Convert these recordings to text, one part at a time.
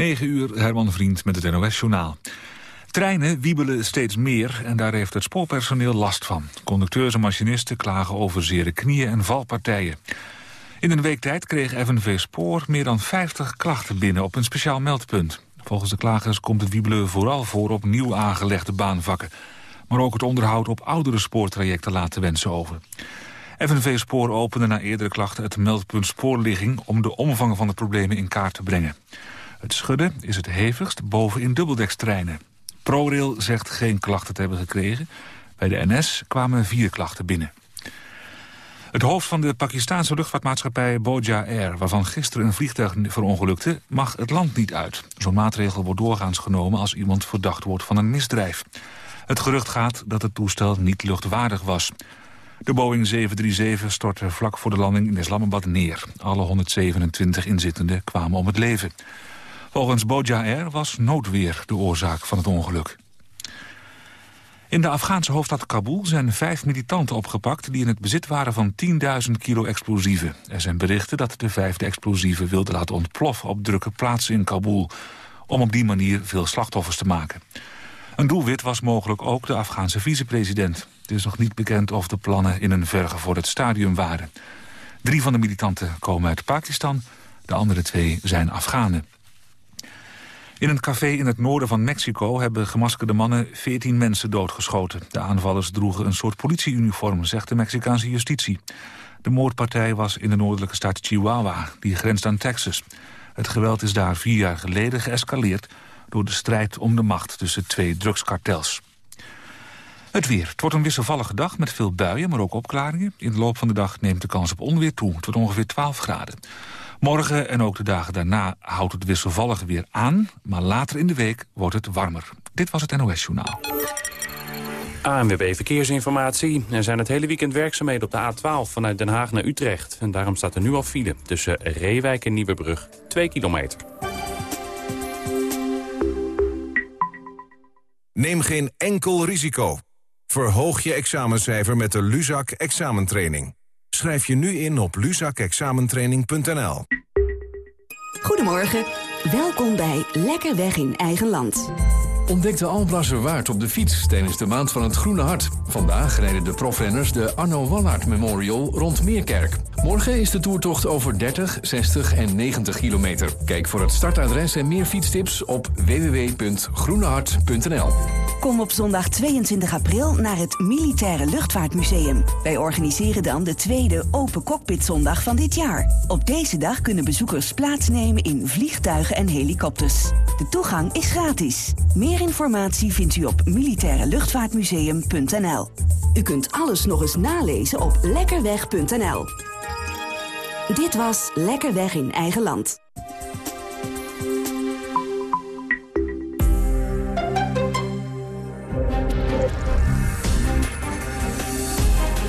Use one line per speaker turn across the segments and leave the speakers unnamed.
9 uur, Herman Vriend met het NOS-journaal. Treinen wiebelen steeds meer en daar heeft het spoorpersoneel last van. Conducteurs en machinisten klagen over zere knieën en valpartijen. In een week tijd kreeg FNV Spoor meer dan 50 klachten binnen op een speciaal meldpunt. Volgens de klagers komt het wiebelen vooral voor op nieuw aangelegde baanvakken. Maar ook het onderhoud op oudere spoortrajecten laat te wensen over. FNV Spoor opende na eerdere klachten het meldpunt spoorligging... om de omvang van de problemen in kaart te brengen. Het schudden is het hevigst boven in dubbeldekstreinen. ProRail zegt geen klachten te hebben gekregen. Bij de NS kwamen vier klachten binnen. Het hoofd van de Pakistanse luchtvaartmaatschappij Boja Air... waarvan gisteren een vliegtuig verongelukte, mag het land niet uit. Zo'n maatregel wordt doorgaans genomen als iemand verdacht wordt van een misdrijf. Het gerucht gaat dat het toestel niet luchtwaardig was. De Boeing 737 stortte vlak voor de landing in Islamabad neer. Alle 127 inzittenden kwamen om het leven. Volgens Boja Air was noodweer de oorzaak van het ongeluk. In de Afghaanse hoofdstad Kabul zijn vijf militanten opgepakt... die in het bezit waren van 10.000 kilo explosieven. Er zijn berichten dat de vijfde explosieven wilde laten ontploffen... op drukke plaatsen in Kabul, om op die manier veel slachtoffers te maken. Een doelwit was mogelijk ook de Afghaanse vicepresident. Het is nog niet bekend of de plannen in een vergevorderd stadium waren. Drie van de militanten komen uit Pakistan, de andere twee zijn Afghanen. In een café in het noorden van Mexico hebben gemaskerde mannen 14 mensen doodgeschoten. De aanvallers droegen een soort politieuniform, zegt de Mexicaanse justitie. De moordpartij was in de noordelijke staat Chihuahua, die grenst aan Texas. Het geweld is daar vier jaar geleden geëscaleerd door de strijd om de macht tussen twee drugskartels. Het weer. Het wordt een wisselvallige dag met veel buien, maar ook opklaringen. In de loop van de dag neemt de kans op onweer toe. Wordt ongeveer 12 graden. Morgen en ook de dagen daarna houdt het wisselvallige weer aan... maar later in de week wordt het warmer. Dit was het NOS Journaal.
ANWB Verkeersinformatie. Er zijn het hele weekend werkzaamheden op de A12 vanuit Den Haag naar Utrecht. En daarom staat er nu al file tussen Reewijk en Nieuwebrug. 2 kilometer.
Neem geen enkel risico. Verhoog je examencijfer met de Luzak examentraining. Schrijf je nu in op luzakexamentraining.nl.
Goedemorgen, welkom bij Lekker Weg in Eigen Land.
Ontdek de Alblasser Waard op de fiets tijdens de Maand van het Groene Hart. Vandaag rijden de profrenners de Arno Wallaert Memorial rond Meerkerk. Morgen is de toertocht over 30, 60 en 90 kilometer. Kijk voor het startadres en meer fietstips op www.groenehart.nl.
Kom op zondag 22 april naar het Militaire Luchtvaartmuseum. Wij organiseren dan de tweede Open Cockpit Zondag van dit jaar. Op deze dag kunnen bezoekers plaatsnemen in vliegtuigen en helikopters. De toegang is gratis. Meer informatie vindt u op militaireluchtvaartmuseum.nl. U kunt alles nog eens nalezen op lekkerweg.nl. Dit was Lekker Weg in Eigen Land.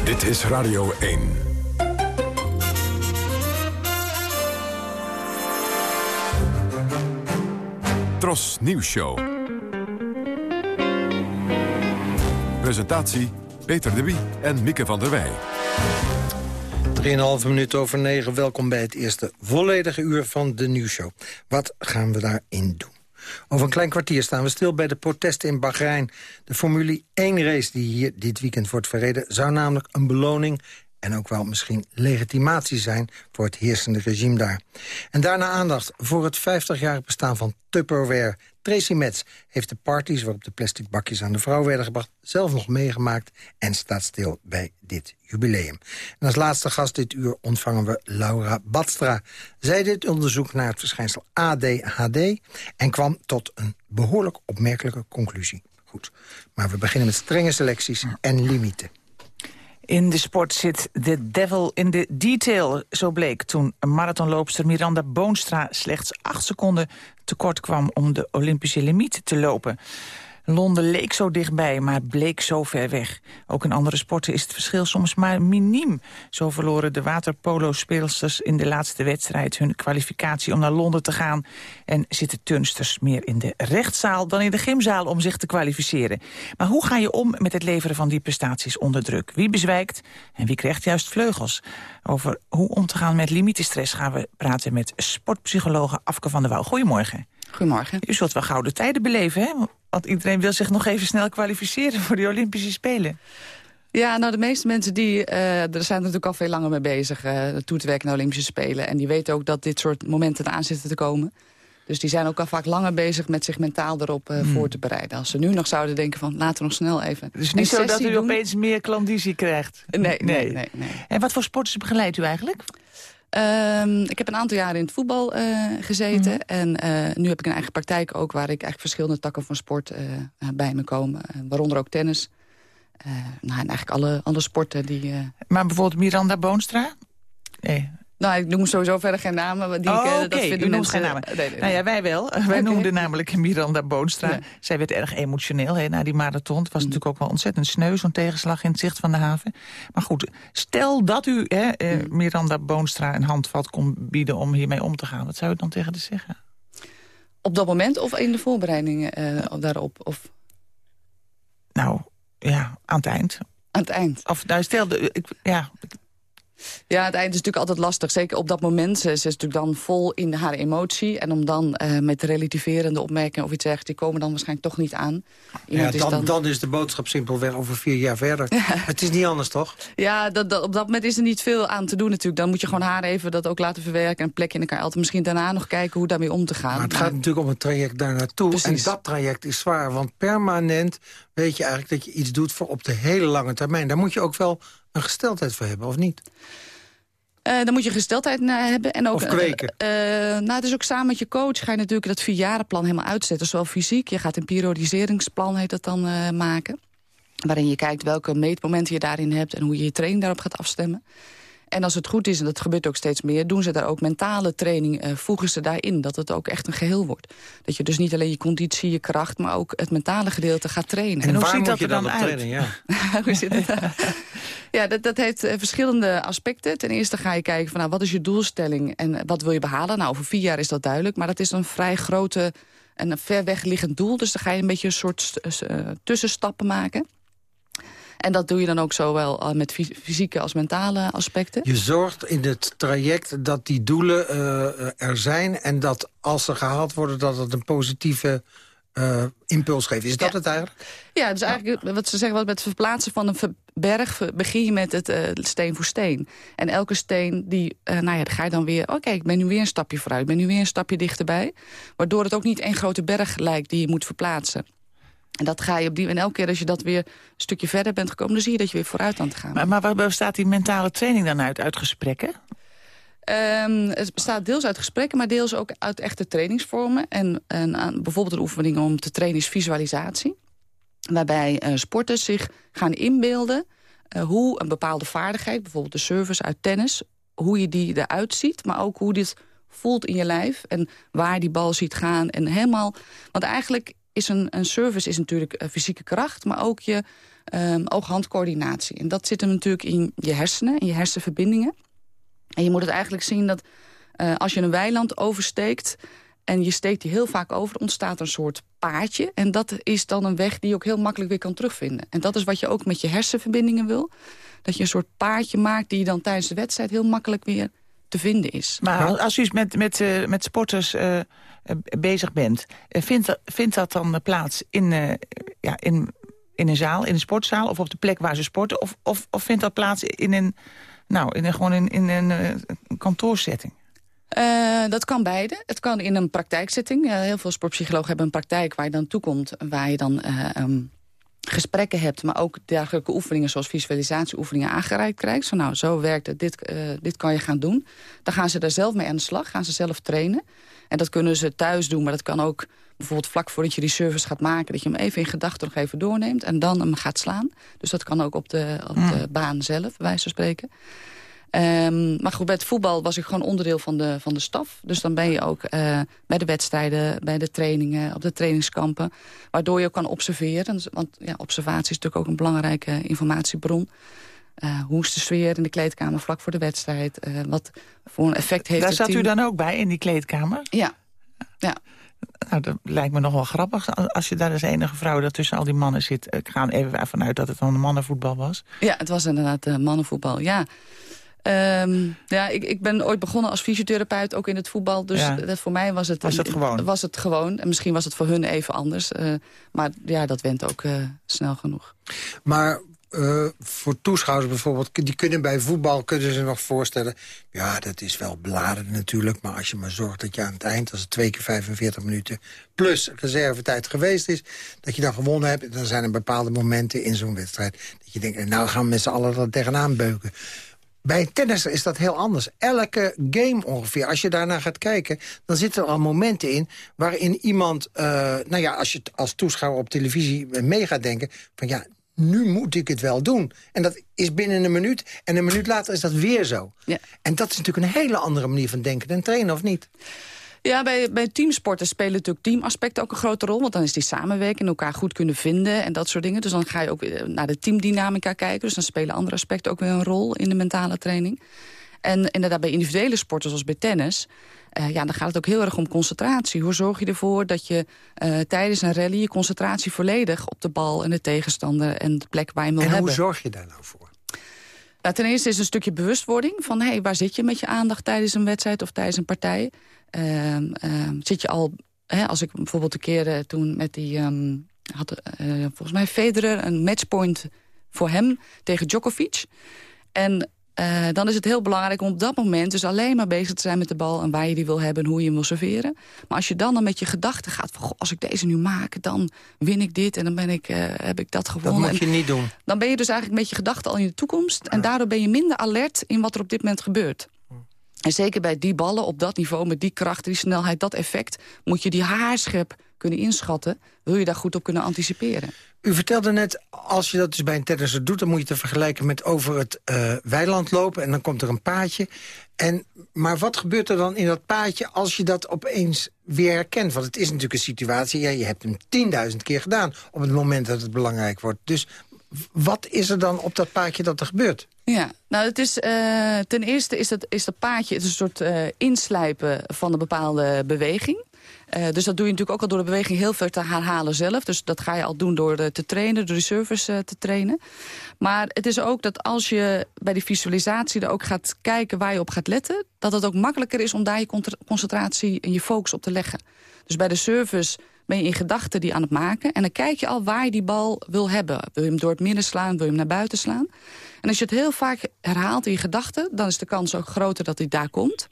Dit is Radio 1. Tros Nieuws Show. Presentatie Peter de Wie en Mieke van der Wij.
3,5 minuten over 9. Welkom bij het eerste volledige uur van de nieuwsshow. Wat gaan we daarin doen? Over een klein kwartier staan we stil bij de protesten in Bahrein. De Formule 1-race die hier dit weekend wordt verreden... zou namelijk een beloning en ook wel misschien legitimatie zijn voor het heersende regime daar. En daarna aandacht voor het 50-jarig bestaan van Tupperware. Tracy Metz heeft de parties waarop de plastic bakjes aan de vrouw werden gebracht... zelf nog meegemaakt en staat stil bij dit jubileum. En als laatste gast dit uur ontvangen we Laura Badstra. Zij deed onderzoek naar het verschijnsel ADHD... en kwam tot een behoorlijk opmerkelijke conclusie. Goed, maar we beginnen met strenge selecties en limieten.
In de sport zit de devil in the detail, zo bleek toen marathonloopster Miranda Boonstra slechts acht seconden tekort kwam om de Olympische limiet te lopen. Londen leek zo dichtbij, maar bleek zo ver weg. Ook in andere sporten is het verschil soms maar miniem. Zo verloren de waterpolo-speelsters in de laatste wedstrijd... hun kwalificatie om naar Londen te gaan. En zitten turnsters meer in de rechtszaal dan in de gymzaal... om zich te kwalificeren. Maar hoe ga je om met het leveren van die prestaties onder druk? Wie bezwijkt en wie krijgt juist vleugels? Over hoe om te gaan met limietenstress gaan we praten met sportpsychologe Afke van der Wouw. Goedemorgen.
Goedemorgen.
U zult wel gouden tijden beleven, hè? Want iedereen wil zich nog even snel kwalificeren voor de Olympische Spelen.
Ja, nou de meeste mensen die, uh, er zijn natuurlijk al veel langer mee bezig... Uh, toe te werken naar Olympische Spelen. En die weten ook dat dit soort momenten eraan zitten te komen. Dus die zijn ook al vaak langer bezig met zich mentaal erop uh, voor te bereiden. Als ze nu nog zouden denken van laten we nog snel even...
Het is niet zo dat u doen. opeens meer klandizie krijgt?
Nee, nee, nee, nee, nee.
En wat voor sporten begeleidt u eigenlijk?
Um, ik heb een aantal jaren in het voetbal uh, gezeten. Mm. En uh, nu heb ik een eigen praktijk ook... waar ik eigenlijk verschillende takken van sport uh, bij me komen. waaronder ook tennis. nou, en eigenlijk alle, alle sporten die...
Maar bijvoorbeeld Miranda Boonstra?
Nee, nou, ik noem sowieso verder geen namen. Die
oh,
ik,
uh, dat vinden mensen... geen namen. Nee, nee, Nou ja, wij wel. Wij okay. noemden namelijk Miranda Boonstra. Ja. Zij werd erg emotioneel hè, na die marathon. Het was mm. natuurlijk ook wel ontzettend sneu, zo'n tegenslag in het zicht van de haven. Maar goed, stel dat u hè, uh, mm. Miranda Boonstra een handvat kon bieden om hiermee om te gaan. Wat zou u dan tegen haar zeggen?
Op dat moment of in de voorbereidingen daarop? Of...
Nou, ja, aan het eind.
Aan het eind?
Of, nou, stel, ik, ja,
ja, het eind is natuurlijk altijd lastig. Zeker op dat moment. Ze, is natuurlijk dan vol in haar emotie. En om dan uh, met relativerende opmerkingen of iets zegt... die komen dan waarschijnlijk toch niet aan.
ja, dan, dan... dan, is de boodschap simpelweg over vier jaar verder. Het is niet anders, toch?
Ja, dat, dat, op dat moment is er niet veel aan te doen natuurlijk. Dan moet je gewoon haar even dat ook laten verwerken... en een plekje in elkaar altijd misschien daarna nog kijken hoe daarmee om te gaan.
Maar het gaat natuurlijk om een traject daar naartoe. En dat traject is zwaar, want permanent weet je eigenlijk... dat je iets doet voor op de hele lange termijn. Daar moet je ook wel een gesteldheid voor hebben, of niet?
Uh, dan moet je gesteldheid hebben. En ook,
of kweken.
Uh, nou, het is ook samen met je coach ga je natuurlijk dat vierjarenplan helemaal uitzetten. Zowel fysiek, je gaat een periodiseringsplan heet dat dan maken. Waarin je kijkt welke meetmomenten je daarin hebt... en hoe je je training daarop gaat afstemmen. En als het goed is, en dat gebeurt ook steeds meer... doen ze daar ook mentale training, uh, voegen ze daarin. Dat het ook echt een geheel wordt. Dat je dus niet alleen je conditie, je kracht... maar ook het mentale gedeelte gaat trainen.
En,
en
hoe ziet dat er dan, dan uit? Trainen, ja.
hoe zit het Ja, dat, dat heeft uh, verschillende aspecten. Ten eerste ga je kijken van nou, wat is je doelstelling... en wat wil je behalen? Nou, over vier jaar is dat duidelijk. Maar dat is een vrij grote en een ver weg liggend doel. Dus dan ga je een beetje een soort uh, tussenstappen maken... En dat doe je dan ook zowel uh, met fysieke als mentale aspecten.
Je zorgt in het traject dat die doelen uh, er zijn... en dat als ze gehaald worden, dat het een positieve uh, impuls geeft. Is dat het eigenlijk?
Ja, dus eigenlijk wat ze zeggen, wat met het verplaatsen van een berg begin je met het uh, steen voor steen. En elke steen, die, uh, nou ja, dan ga je dan weer... oké, okay, ik ben nu weer een stapje vooruit, ik ben nu weer een stapje dichterbij. Waardoor het ook niet één grote berg lijkt die je moet verplaatsen. En dat ga je op die en elke keer als je dat weer een stukje verder bent gekomen... dan zie je dat je weer vooruit aan het gaan
Maar, maar waar bestaat die mentale training dan uit? Uit gesprekken?
Um, het bestaat deels uit gesprekken, maar deels ook uit echte trainingsvormen. En, en aan, bijvoorbeeld een oefening om te trainen is visualisatie. Waarbij uh, sporters zich gaan inbeelden uh, hoe een bepaalde vaardigheid... bijvoorbeeld de service uit tennis, hoe je die eruit ziet... maar ook hoe dit voelt in je lijf en waar die bal ziet gaan. En helemaal, want eigenlijk is een, een service is natuurlijk uh, fysieke kracht... maar ook je um, oog-handcoördinatie. En dat zit hem natuurlijk in je hersenen, in je hersenverbindingen. En je moet het eigenlijk zien dat uh, als je een weiland oversteekt... en je steekt die heel vaak over, ontstaat een soort paadje. En dat is dan een weg die je ook heel makkelijk weer kan terugvinden. En dat is wat je ook met je hersenverbindingen wil. Dat je een soort paadje maakt die je dan tijdens de wedstrijd... heel makkelijk weer te vinden is.
Maar als u met, met, uh, met sporters uh, bezig bent... vindt, dat, vindt dat dan plaats in, uh, ja, in, in een zaal, in een sportzaal... of op de plek waar ze sporten? Of, of, of vindt dat plaats in een, nou, in een, gewoon in, in een, een kantoorsetting?
Uh, dat kan beide. Het kan in een praktijkzetting. Uh, heel veel sportpsychologen hebben een praktijk waar je dan toekomt... waar je dan uh, um, gesprekken hebt, maar ook dergelijke oefeningen... zoals visualisatieoefeningen aangereikt krijgt. Zo, nou, zo werkt het, dit, dit kan je gaan doen. Dan gaan ze daar zelf mee aan de slag, gaan ze zelf trainen. En dat kunnen ze thuis doen, maar dat kan ook bijvoorbeeld vlak voordat je die service gaat maken... dat je hem even in gedachten nog even doorneemt en dan hem gaat slaan. Dus dat kan ook op de, op de mm. baan zelf, bij wijze van spreken. Um, maar goed, bij het voetbal was ik gewoon onderdeel van de, van de staf. Dus dan ben je ook uh, bij de wedstrijden, bij de trainingen, op de trainingskampen. Waardoor je ook kan observeren. Want ja, observatie is natuurlijk ook een belangrijke informatiebron. Uh, hoe is de sfeer in de kleedkamer vlak voor de wedstrijd? Uh, wat voor een effect heeft
Daar
het
zat
team?
u dan ook bij, in die kleedkamer?
Ja. ja.
Nou, dat lijkt me nog wel grappig. Als je daar als enige vrouw dat tussen al die mannen zit... Ik ga even vanuit dat het dan mannenvoetbal was.
Ja, het was inderdaad mannenvoetbal, ja. Ehm, ja, ik, ik ben ooit begonnen als fysiotherapeut, ook in het voetbal. Dus
Ja.
dat voor mij was het,
Was het gewoon?
Was het gewoon. En misschien was het voor hun even anders. Eh, maar ja, dat went ook eh, snel genoeg.
Maar eh, voor toeschouwers bijvoorbeeld, die kunnen bij voetbal kunnen ze nog voorstellen... ja, dat is wel beladen natuurlijk, maar als je maar zorgt dat je aan het eind... als het twee keer 45 minuten plus reservetijd geweest is... dat je dan gewonnen hebt, dan zijn er bepaalde momenten in zo'n wedstrijd... dat je denkt, nou gaan we met z'n allen er tegenaan beuken. Bij tennis is dat heel anders. Elke game ongeveer, als je daarnaar gaat kijken... dan zitten er al momenten in waarin iemand... eh, nou ja, als je als toeschouwer op televisie mee gaat denken... van ja, nu moet ik het wel doen. En dat is binnen een minuut. En een minuut later is dat weer zo.
Ja.
En dat is natuurlijk een hele andere manier van denken en trainen, of niet?
Ja, bij, bij teamsporten spelen natuurlijk teamaspecten ook een grote rol. Want dan is die samenwerking, elkaar goed kunnen vinden en dat soort dingen. Dus dan ga je ook weer naar de teamdynamica kijken. Dus dan spelen andere aspecten ook weer een rol in de mentale training. En inderdaad bij individuele sporten zoals bij tennis... eh, ja, dan gaat het ook heel erg om concentratie. Hoe zorg je ervoor dat je eh, tijdens een rally... je concentratie volledig op de bal en de tegenstander... en de plek waar je hem wil
en
hebben.
hoe zorg je daar nou voor?
Nou, ten eerste is een stukje bewustwording van hey, waar zit je met je aandacht tijdens een wedstrijd of tijdens een partij. Ehm, ehm, zit je al, hè, als ik bijvoorbeeld een keer eh, toen met die, ehm, had eh, volgens mij Federer een matchpoint voor hem tegen Djokovic. En eh, dan is het heel belangrijk om op dat moment dus alleen maar bezig te zijn met de bal... en waar je die wil hebben en hoe je hem wil serveren. Maar als je dan dan met je gedachten gaat van... Goh, als ik deze nu maak, dan win ik dit en dan ben ik, heb ik dat
Dat
gewonnen.
moet
En-
je niet doen.
dan ben je dus eigenlijk met je gedachten al in de toekomst. En daardoor ben je minder alert in wat er op dit moment gebeurt. En zeker bij die ballen op dat niveau, met die kracht, die snelheid, dat effect... moet je die haarscherp kunnen inschatten. Wil je daar goed op kunnen anticiperen.
U vertelde net, als je dat dus bij een tennisser doet... dan moet je het vergelijken met over het eh, weiland lopen... en dan komt er een paadje. En, maar wat gebeurt er dan in dat paadje als je dat opeens weer herkent? Want het is natuurlijk een situatie, ja, je hebt hem tienduizend keer gedaan... op het moment dat het belangrijk wordt. Dus wat is er dan op dat paadje dat er gebeurt?
Ja, nou het is, eh, ten eerste is dat, is dat paadje het is een soort eh, inslijpen van een bepaalde beweging. Eh, dus dat doe je natuurlijk ook al door de beweging heel veel te herhalen zelf. Dus dat ga je al doen door te trainen, door de service te trainen. Maar het is ook dat als je bij die visualisatie er ook gaat kijken waar je op gaat letten... dat het ook makkelijker is om daar je concentratie en je focus op te leggen. Dus bij de service ben je in gedachten die aan het maken... en dan kijk je al waar je die bal wil hebben. Wil je hem door het midden slaan, wil je hem naar buiten slaan? En als je het heel vaak herhaalt in je gedachten... dan is de kans ook groter dat hij daar komt.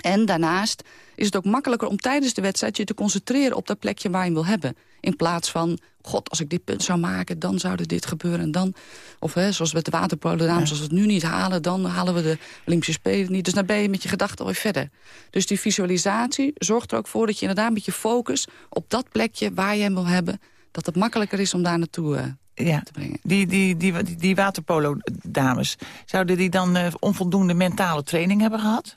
En daarnaast is het ook makkelijker om tijdens de wedstrijd... je te concentreren op dat plekje waar je hem wil hebben. In plaats van, god, als ik dit punt zou maken... dan zou er dit gebeuren en dan... of hè, zoals met de waterpolo dames, als we het nu niet halen... dan halen we de Olympische Spelen niet. Dus dan ben je met je gedachten alweer verder. Dus die visualisatie zorgt er ook voor... dat je inderdaad met je focus op dat plekje waar je hem wil hebben... dat het makkelijker is om daar naartoe eh,
Ja.
te brengen.
Die, die, die, die, die waterpolo-dames, zouden die dan eh, onvoldoende mentale training hebben gehad?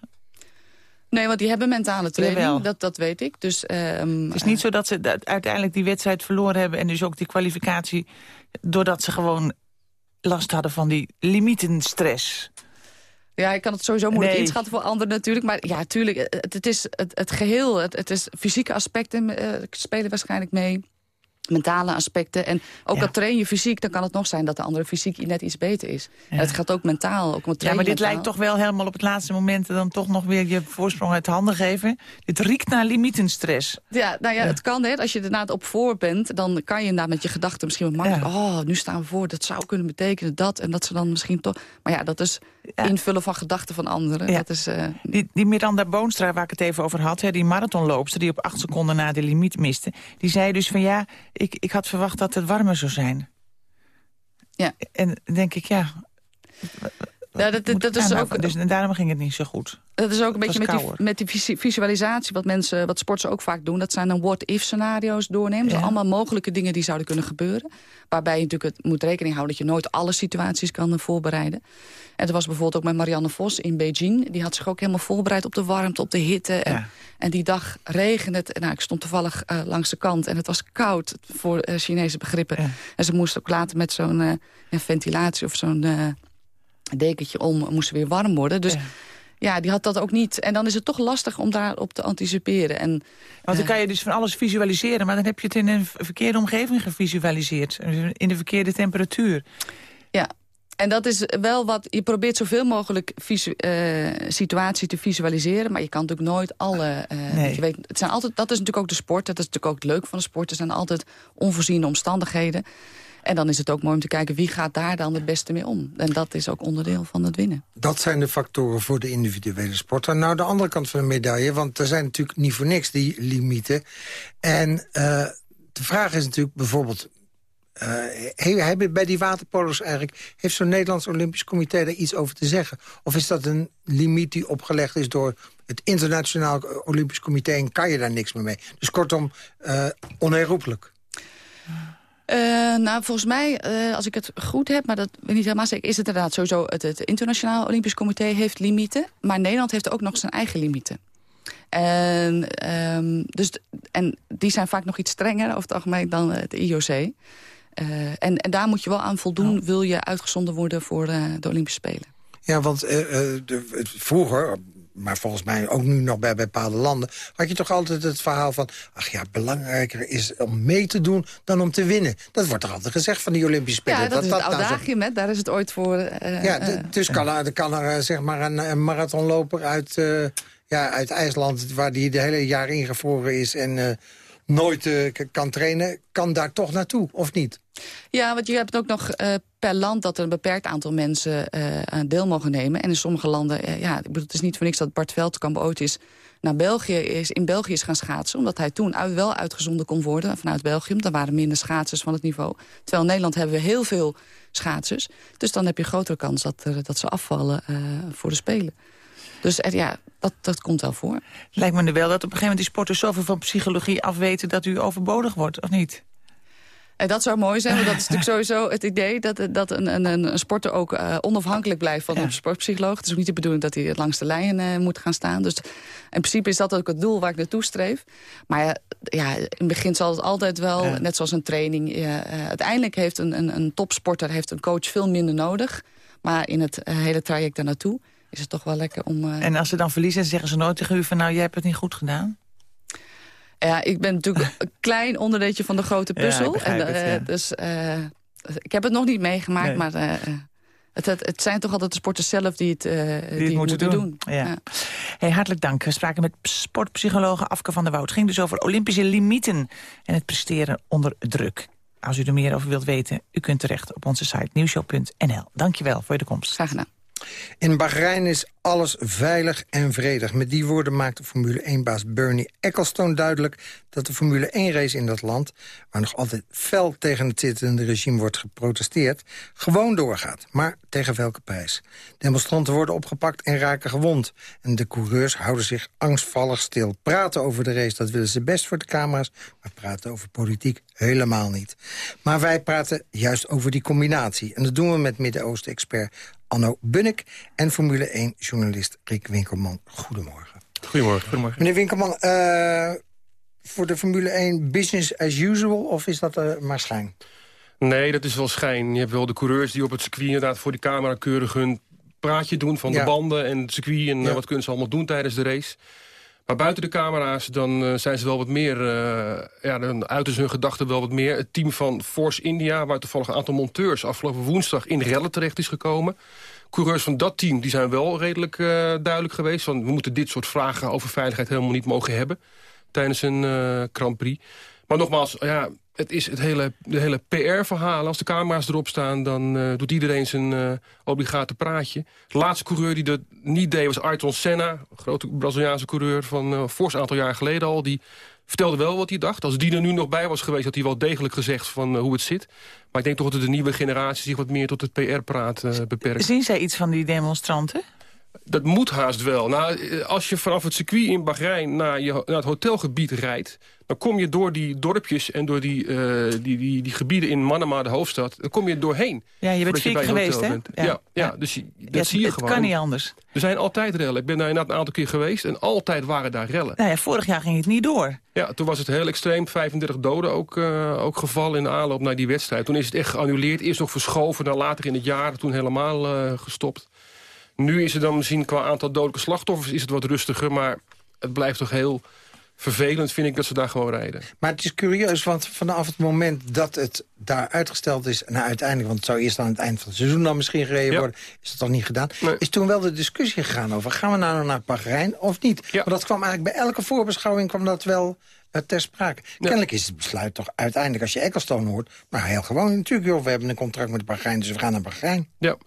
Nee, want die hebben mentale training,
Jawel.
dat, dat weet ik. Dus, ehm,
Het is niet zo dat ze uiteindelijk die wedstrijd verloren hebben... en dus ook die kwalificatie, doordat ze gewoon last hadden van die limietenstress.
Ja, ik kan het sowieso moeilijk
Nee.
inschatten voor anderen natuurlijk. Maar ja, tuurlijk, het, het is het, het geheel. Het, het is fysieke aspecten eh, spelen waarschijnlijk mee. Mentale aspecten. En ook
Ja.
al train je fysiek, dan kan het nog zijn dat de andere fysiek net iets beter is. En het gaat ook mentaal. Ook
Ja, maar dit lijkt toch wel helemaal op het laatste moment... dan toch nog weer je voorsprong uit de handen geven. Dit riekt naar limietenstress.
Ja, nou ja, het kan. Hè. Als je inderdaad op voor bent, dan kan je inderdaad met je gedachten misschien wat makkelijk... oh, nu staan we voor, dat zou kunnen betekenen dat. En dat ze dan misschien toch... Maar ja, dat is
Ja.
invullen van gedachten van anderen.
Ja.
Dat is, eh,
Die, die Miranda Boonstra, waar ik het even over had... Hè, die marathonloopster die op acht seconden na de limiet miste... die zei dus van ja, ik, ik had verwacht dat het warmer zou zijn.
Ja.
En dan denk ik, ja...
ja, dat, dat is
nou
ook...
Dus, en daarom ging het niet zo goed.
Dat is ook een beetje met die, met die visu- visualisatie wat mensen, wat sporters ook vaak doen. Dat zijn dan what-if scenario's doornemen. Dus allemaal mogelijke dingen die zouden kunnen gebeuren. Waarbij je natuurlijk het moet rekening houden dat je nooit alle situaties kan eh, voorbereiden. En er was bijvoorbeeld ook met Marianne Vos in Beijing. Die had zich ook helemaal voorbereid op de warmte, op de hitte. En,
Ja.
en die dag regende het. Nou, ik stond toevallig eh, langs de kant en het was koud voor eh, Chinese begrippen.
Ja.
En ze moest ook later met zo'n ventilatie of zo'n dekentje om, moest ze weer warm worden. Dus
Ja.
ja, die had dat ook niet. En dan is het toch lastig om daarop te anticiperen. En
Want dan kan je dus van alles visualiseren... maar dan heb je het in een verkeerde omgeving gevisualiseerd. In de verkeerde temperatuur.
ja, En dat is wel wat, je probeert zoveel mogelijk visu, uh, situatie te visualiseren, maar je kan natuurlijk nooit alle. Uh,
Nee.
je weet, het zijn altijd, dat is natuurlijk ook de sport, dat is natuurlijk ook het leuk van de sport. Er zijn altijd onvoorziene omstandigheden. En dan is het ook mooi om te kijken wie gaat daar dan het beste mee om. En dat is ook onderdeel van het winnen.
Dat zijn de factoren voor de individuele sporter. Nou, de andere kant van de medaille, want er zijn natuurlijk niet voor niks die limieten. En uh, de vraag is natuurlijk bijvoorbeeld... Uh, bij die waterpolo's eigenlijk... heeft zo'n Nederlands Olympisch Comité daar iets over te zeggen? Of is dat een limiet die opgelegd is door het Internationaal Olympisch Comité... en kan je daar niks meer mee? Dus kortom, uh, onherroepelijk.
Uh, nou, volgens mij, uh, als ik het goed heb, maar dat weet ik niet helemaal zeker... is het inderdaad sowieso, het, het Internationaal Olympisch Comité heeft limieten... maar Nederland heeft ook nog zijn eigen limieten. En, um, dus, en die zijn vaak nog iets strenger over het algemeen dan het IOC. Uh, en, en daar moet je wel aan voldoen, oh. wil je uitgezonden worden voor de Olympische Spelen.
Ja, want de, vroeger, maar volgens mij ook nu nog bij bepaalde landen... had je toch altijd het verhaal van... ach ja, belangrijker is om mee te doen dan om te winnen. Dat wordt toch altijd gezegd van die Olympische Spelen.
Ja, dat, dat is het dat, adagium, nou zo... daar is het ooit voor... Uh,
ja, dus kan er, kan er zeg maar een, een marathonloper uit... Uh, ja, uit IJsland, waar die de hele jaar ingevroren is... en nooit uh, kan trainen, kan daar toch naartoe, of niet?
Ja, want je hebt ook nog uh, per land dat er een beperkt aantal mensen aan deel mogen nemen. En in sommige landen, ja, ik bedoel, het is niet voor niks dat Bart Veldkamp ooit is naar België is, in België is gaan schaatsen. Omdat hij toen uit, wel uitgezonden kon worden vanuit België. Daar waren minder schaatsers van het niveau. Terwijl in Nederland hebben we heel veel schaatsers. Dus dan heb je grotere kans dat, dat ze afvallen voor de Spelen. Dus ja, dat, dat komt wel voor.
Lijkt me nu wel dat op een gegeven moment die sporters zoveel van psychologie afweten dat u overbodig wordt, of niet?
En dat zou mooi zijn, want dat is natuurlijk sowieso het idee... dat, dat een, een, een sporter ook uh, onafhankelijk blijft van ja. een sportpsycholoog. Het is ook niet de bedoeling dat hij langs de lijn uh, moet gaan staan. Dus in principe is dat ook het doel waar ik naartoe streef. Maar ja, ja in het begin zal het altijd wel, ja. net zoals een training... Uh, uiteindelijk heeft een, een, een topsporter heeft een coach veel minder nodig. Maar in het hele traject daar naartoe is het toch wel lekker om... Uh...
En als ze dan verliezen, zeggen ze nooit tegen u van... nou, jij hebt het niet goed gedaan?
Ja, ik ben natuurlijk een klein onderdeeltje van de grote puzzel.
Ja, en, uh, het, ja.
Dus uh, ik heb het nog niet meegemaakt, nee. maar... Het, het, het, zijn toch altijd de sporters zelf die het, die
moeten,
moeten,
doen.
doen.
Ja. Hey, hartelijk dank. We spraken met sportpsychologe Afke van der Woud. Het ging dus over Olympische limieten en het presteren onder druk. Als u er meer over wilt weten, u kunt terecht op onze site nieuwshow.nl. Dank je wel voor de komst.
Graag gedaan.
In Bahrein is alles veilig en vredig. Met die woorden maakte Formule 1-baas Bernie Ecclestone duidelijk... dat de Formule 1-race in dat land, waar nog altijd fel tegen het zittende regime wordt geprotesteerd... gewoon doorgaat. Maar tegen welke prijs? Demonstranten worden opgepakt en raken gewond. En de coureurs houden zich angstvallig stil. Praten over de race, dat willen ze best voor de camera's... maar praten over politiek helemaal niet. Maar wij praten juist over die combinatie. En dat doen we met Midden-Oosten-expert Anno Bunnik en Formule 1-journalist Rick Winkelman. Goedemorgen.
Goedemorgen. Goedemorgen.
Meneer Winkelman, uh, voor de Formule 1 business as usual of is dat uh, maar schijn?
Nee, dat is wel schijn. Je hebt wel de coureurs die op het circuit inderdaad voor die camera keurig hun praatje doen van ja. de banden en het circuit en ja. uh, wat kunnen ze allemaal doen tijdens de race. Maar buiten de camera's dan uh, zijn ze wel wat meer... Uh, ja, dan uiten ze hun gedachten wel wat meer. Het team van Force India, waar toevallig een aantal monteurs... afgelopen woensdag in rellen terecht is gekomen. Coureurs van dat team die zijn wel redelijk uh, duidelijk geweest. Van, we moeten dit soort vragen over veiligheid helemaal niet mogen hebben... tijdens een Grand Prix. Maar nogmaals, ja, het is het hele, de hele PR-verhaal. Als de camera's erop staan, dan uh, doet iedereen zijn uh, obligate praatje. De laatste coureur die dat niet deed was Ayrton Senna. Een grote Braziliaanse coureur van een uh, fors aantal jaar geleden al. Die vertelde wel wat hij dacht. Als die er nu nog bij was geweest, had hij wel degelijk gezegd van hoe het zit. Maar ik denk toch dat de nieuwe generatie zich wat meer tot het PR-praat beperkt.
Zien zij iets van die demonstranten?
Dat moet haast wel. Nou, als je vanaf het circuit in Bahrein naar, je, naar het hotelgebied rijdt... dan kom je door die dorpjes en door die, uh, die, die, die gebieden in Manama, de hoofdstad... dan kom je doorheen.
Ja, je bent flink geweest, hè?
Ja, ja, ja, dus je, dat
ja,
zie je
het
gewoon.
Het kan niet anders.
Er zijn altijd rellen. Ik ben daar inderdaad een aantal keer geweest en altijd waren daar rellen.
Nou ja, vorig jaar ging het niet door.
Ja, toen was het heel extreem. 35 doden ook, uh, ook gevallen in de aanloop naar die wedstrijd. Toen is het echt geannuleerd. Eerst nog verschoven, dan later in het jaar. Toen helemaal uh, gestopt. Nu is het dan misschien qua aantal dodelijke slachtoffers is het wat rustiger. Maar het blijft toch heel vervelend vind ik dat ze daar gewoon rijden.
Maar het is curieus, want vanaf het moment dat het daar uitgesteld is... nou uiteindelijk, want het zou eerst aan het eind van het seizoen dan misschien gereden worden... is het toch niet gedaan. Is toen wel de discussie gegaan over... gaan we nou naar Bahrein of niet? Ja. dat kwam eigenlijk bij elke voorbeschouwing kwam dat wel uh, ter sprake. Kennelijk is het besluit toch uiteindelijk, als je Ecclestone hoort... maar heel gewoon natuurlijk, joh, we hebben een contract met Bahrein... dus we gaan naar Bahrein.
Ja,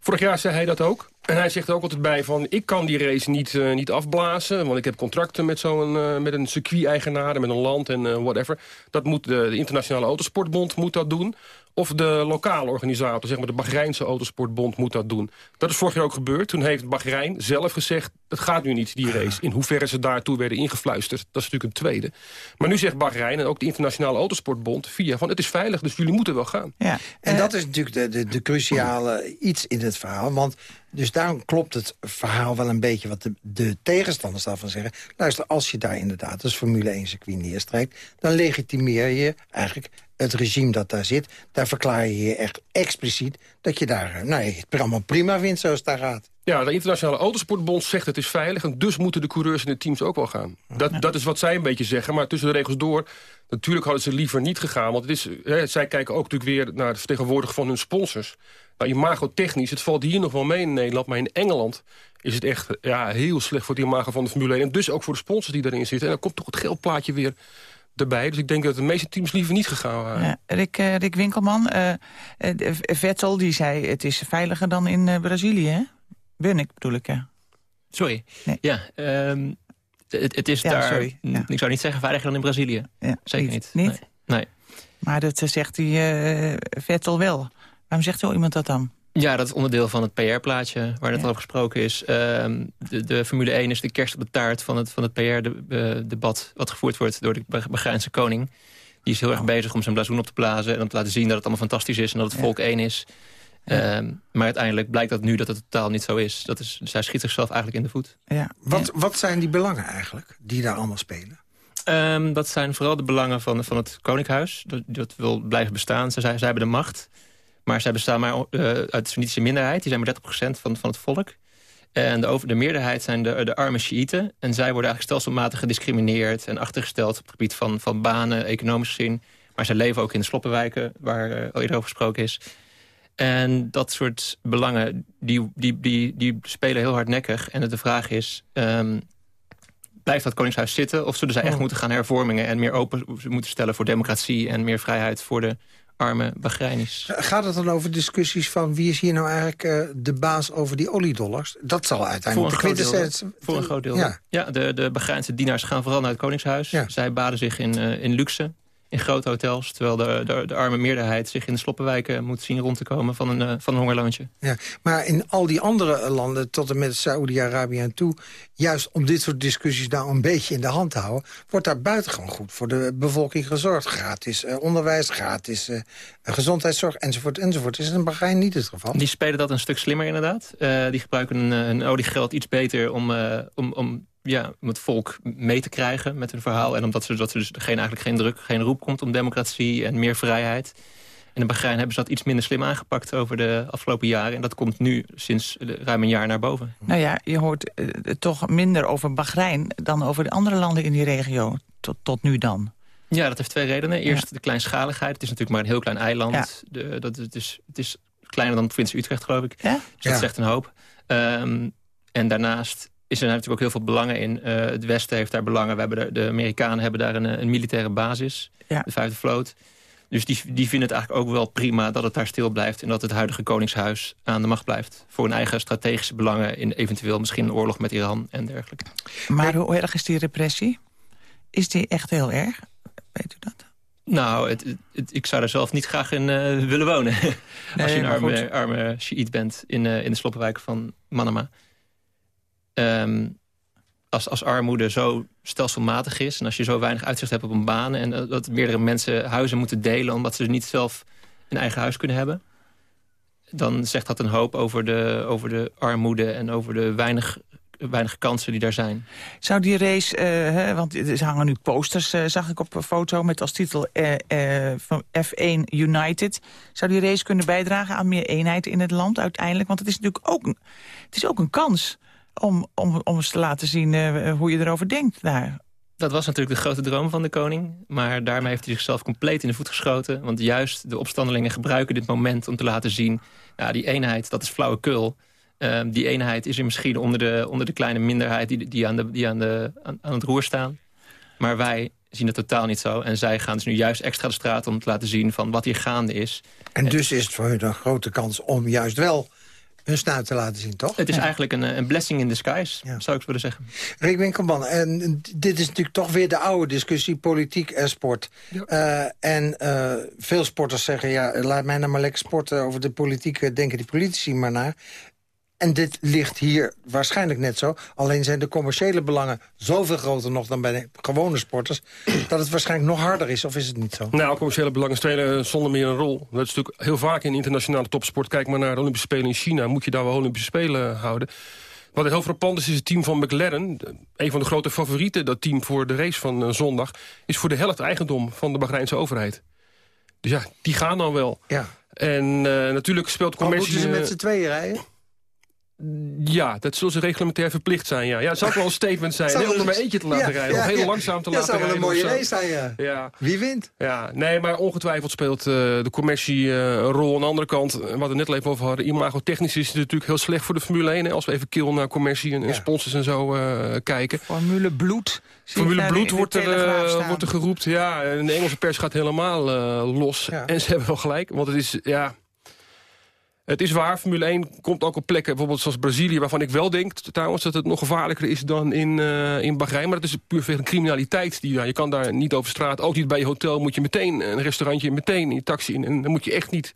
vorig jaar zei hij dat ook. En hij zegt ook altijd bij van, ik kan die race niet, uh, niet afblazen... want ik heb contracten met, zo'n uh, met een circuit-eigenaar... met een land en uh, whatever. Dat moet de, de, Internationale Autosportbond moet dat doen. Of de lokale organisator, zeg maar de Bahreinse Autosportbond, moet dat doen. Dat is vorig jaar ook gebeurd. Toen heeft Bahrein zelf gezegd, het gaat nu niet, die race. In hoeverre ze daartoe werden ingefluisterd, dat is natuurlijk een tweede. Maar nu zegt Bahrein en ook de Internationale Autosportbond... via van, het is veilig, dus jullie moeten wel gaan.
Ja, en dat is natuurlijk de, de, de cruciale iets in het verhaal. Want dus daarom klopt het verhaal wel een beetje wat de, de tegenstanders daarvan zeggen. Luister, als je daar inderdaad als Formule 1 circuit neerstrijkt... dan legitimeer je eigenlijk het regime dat daar zit. Daar verklaar je je echt expliciet dat je daar eh, nou, het allemaal prima vindt zoals het daar gaat.
Ja, de Internationale Autosportbond zegt het is veilig... en dus moeten de coureurs en de teams ook wel gaan. Dat, dat is wat zij een beetje zeggen, maar tussen de regels door... natuurlijk hadden ze liever niet gegaan. Want het is, hè, zij kijken ook natuurlijk weer naar de vertegenwoordiger van hun sponsors. Nou, imago-technisch, het valt hier nog wel mee in Nederland... maar in Engeland is het echt ja, heel slecht voor die imago van de Formule 1... en dus ook voor de sponsors die erin zitten. En dan komt toch het geldplaatje weer erbij. Dus ik denk dat de meeste teams liever niet gegaan waren. Ja,
Rick, uh, Rick Winkelman, uh, Vettel die zei het is veiliger dan in Brazilië, hè? ik bedoel ik, ja.
Sorry. Ja, um, het, het, is daar, sorry. ik zou niet zeggen veiliger dan in Brazilië. Ja, Zeker niet.
niet.
Nee. nee.
Maar dat zegt die Vettel wel. Waarom zegt zo iemand dat dan?
Ja, dat is onderdeel van het PR-plaatje waar net ja. over gesproken is. Ehm, de, de, Formule 1 is de kerst op de taart van het, van het PR-debat... wat gevoerd wordt door de Bahreinse koning. Die is heel erg bezig om zijn blazoen op te blazen... en om te laten zien dat het allemaal fantastisch is en dat het volk één is. Ehm, maar uiteindelijk blijkt dat nu dat het totaal niet zo is. Dat is zij schiet zichzelf eigenlijk in de voet.
Ja. Wat, wat zijn die belangen eigenlijk die daar allemaal spelen?
Um, dat zijn vooral de belangen van, van het Koninkhuis. Dat, dat wil blijven bestaan. Zij, zij hebben de macht. Maar zij bestaan maar uh, uit de Soenitische minderheid. Die zijn maar 30% van, van het volk. En de, over, de meerderheid zijn de, de arme Shiiten. En zij worden eigenlijk stelselmatig gediscrimineerd... en achtergesteld op het gebied van, van banen, economisch gezien. Maar zij leven ook in de sloppenwijken, waar uh, al eerder over gesproken is. En dat soort belangen, die, die, die, die spelen heel hardnekkig. En de vraag is, um, blijft dat Koningshuis zitten... of zullen zij echt oh. moeten gaan hervormingen... en meer open moeten stellen voor democratie... en meer vrijheid voor de arme Bahrainis.
Gaat het dan over discussies van wie is hier nou eigenlijk uh, de baas over die oliedollars? Dat zal uiteindelijk
voor de quintessentie... Voor een groot deel, ja. ja de, de Bahreinse dienaars gaan vooral naar het Koningshuis. Ja. Zij baden zich in, uh, in luxe in grote hotels. Terwijl de, de, de, arme meerderheid zich in de sloppenwijken moet zien rond te komen van een, uh, van een hongerloontje.
Ja, maar in al die andere landen, tot en met Saoedi-Arabië en toe... juist om dit soort discussies nou een beetje in de hand te houden... wordt daar buitengewoon goed voor de bevolking gezorgd. Gratis uh, onderwijs, gratis uh, gezondheidszorg, enzovoort, enzovoort. Is in Bahrein niet het geval?
Die spelen dat een stuk slimmer inderdaad. die gebruiken hun, hun oliegeld iets beter om, om, om ja, om het volk mee te krijgen met hun verhaal. En omdat ze, dat er dus geen, eigenlijk geen druk, geen roep komt om democratie en meer vrijheid. En in Bahrein hebben ze dat iets minder slim aangepakt over de afgelopen jaren. En dat komt nu sinds ruim een jaar naar boven.
Nou ja, je hoort uh, toch minder over Bahrein dan over de andere landen in die regio. Tot, tot nu dan.
Ja, dat heeft twee redenen. Eerst de kleinschaligheid. Het is natuurlijk maar een heel klein eiland. Ja. De, dat, het, is, het is kleiner dan de provincie Utrecht, geloof ik. Ja? Dus dat zegt een hoop. Um, en daarnaast is er natuurlijk ook heel veel belangen in. Uh, het Westen heeft daar belangen. We hebben de, de Amerikanen hebben daar een, een militaire basis. Ja. De vijfde vloot. Dus die, die vinden het eigenlijk ook wel prima dat het daar stil blijft... en dat het huidige koningshuis aan de macht blijft. Voor hun eigen strategische belangen in eventueel misschien een oorlog met Iran en dergelijke.
Maar hoe erg is die repressie? Is die echt heel erg? Weet u dat?
Nou, het, het, ik zou er zelf niet graag in uh, willen wonen. Als je een arme, arme bent in, uh, in de sloppenwijk van Manama. Um, als, als armoede zo stelselmatig is... en als je zo weinig uitzicht hebt op een baan... en dat meerdere mensen huizen moeten delen... omdat ze niet zelf een eigen huis kunnen hebben... dan zegt dat een hoop over de, over de armoede... en over de weinig, weinig kansen die daar zijn.
Zou die race, uh, hè, want er hangen nu posters, uh, zag ik op een foto... met als titel van F1 United. Zou die race kunnen bijdragen aan meer eenheid in het land uiteindelijk? Want het is natuurlijk ook het is ook een kans om, om, om eens te laten zien uh, hoe je erover denkt daar.
Dat was natuurlijk de grote droom van de koning. Maar daarmee heeft hij zichzelf compleet in de voet geschoten. Want juist de opstandelingen gebruiken dit moment om te laten zien... Nou, die eenheid, dat is flauwekul. Uh, die eenheid is er misschien onder de, onder de kleine minderheid... die, die, aan, de, die aan, de, aan, aan het roer staan. Maar wij zien het totaal niet zo. En zij gaan dus nu juist extra de straat om te laten zien... van wat hier gaande is.
En dus is het voor hun een grote kans om juist wel hun snuit te laten zien, toch?
Het is eigenlijk een, een blessing in disguise, zou ik willen zeggen.
Rick Winkelman, en dit is natuurlijk toch weer de oude discussie... politiek en sport. Uh, en uh, veel sporters zeggen, ja, laat mij nou maar lekker sporten... over de politiek, denken die politici maar na. En dit ligt hier waarschijnlijk net zo. Alleen zijn de commerciële belangen zoveel groter nog dan bij de gewone sporters... dat het waarschijnlijk nog harder is, of is het niet zo?
Nou, commerciële belangen spelen zonder meer een rol. Dat is natuurlijk heel vaak in internationale topsport. Kijk maar naar de Olympische Spelen in China. Moet je daar wel Olympische Spelen houden. Wat heel frappant is, is het team van McLaren. Een van de grote favorieten, dat team voor de race van uh, zondag... is voor de helft eigendom van de Bahreinse overheid. Dus ja, die gaan dan wel.
Ja.
En uh, natuurlijk speelt commercie...
moeten ze met z'n tweeën rijden?
Ja, dat zullen ze reglementair verplicht zijn, ja. Ja, het zou ook wel een statement zijn, om er maar eentje te laten rijden. of heel langzaam te laten rijden.
Dat zou wel een mooie race zijn, ja. ja. Wie wint?
Ja, nee, maar ongetwijfeld speelt uh, de commercie uh, een rol. Aan de andere kant, wat we het net even over hadden... imago-technisch is het natuurlijk heel slecht voor de Formule 1. Hè, als we even kill naar commercie en, en sponsors en zo uh, kijken.
Formule Bloed.
Formule Bloed wordt er, wordt er geroept, ja. En de Engelse pers gaat helemaal los. En ze hebben wel gelijk, want het is... ja het is waar, Formule 1 komt ook op plekken, bijvoorbeeld zoals Brazilië... waarvan ik wel denk trouwens dat het nog gevaarlijker is dan in, uh, in Bahrein. Maar het is puur veel criminaliteit. Die, ja, je kan daar niet over straat, ook niet bij je hotel... moet je meteen een restaurantje meteen in je taxi in. En dan moet je echt niet,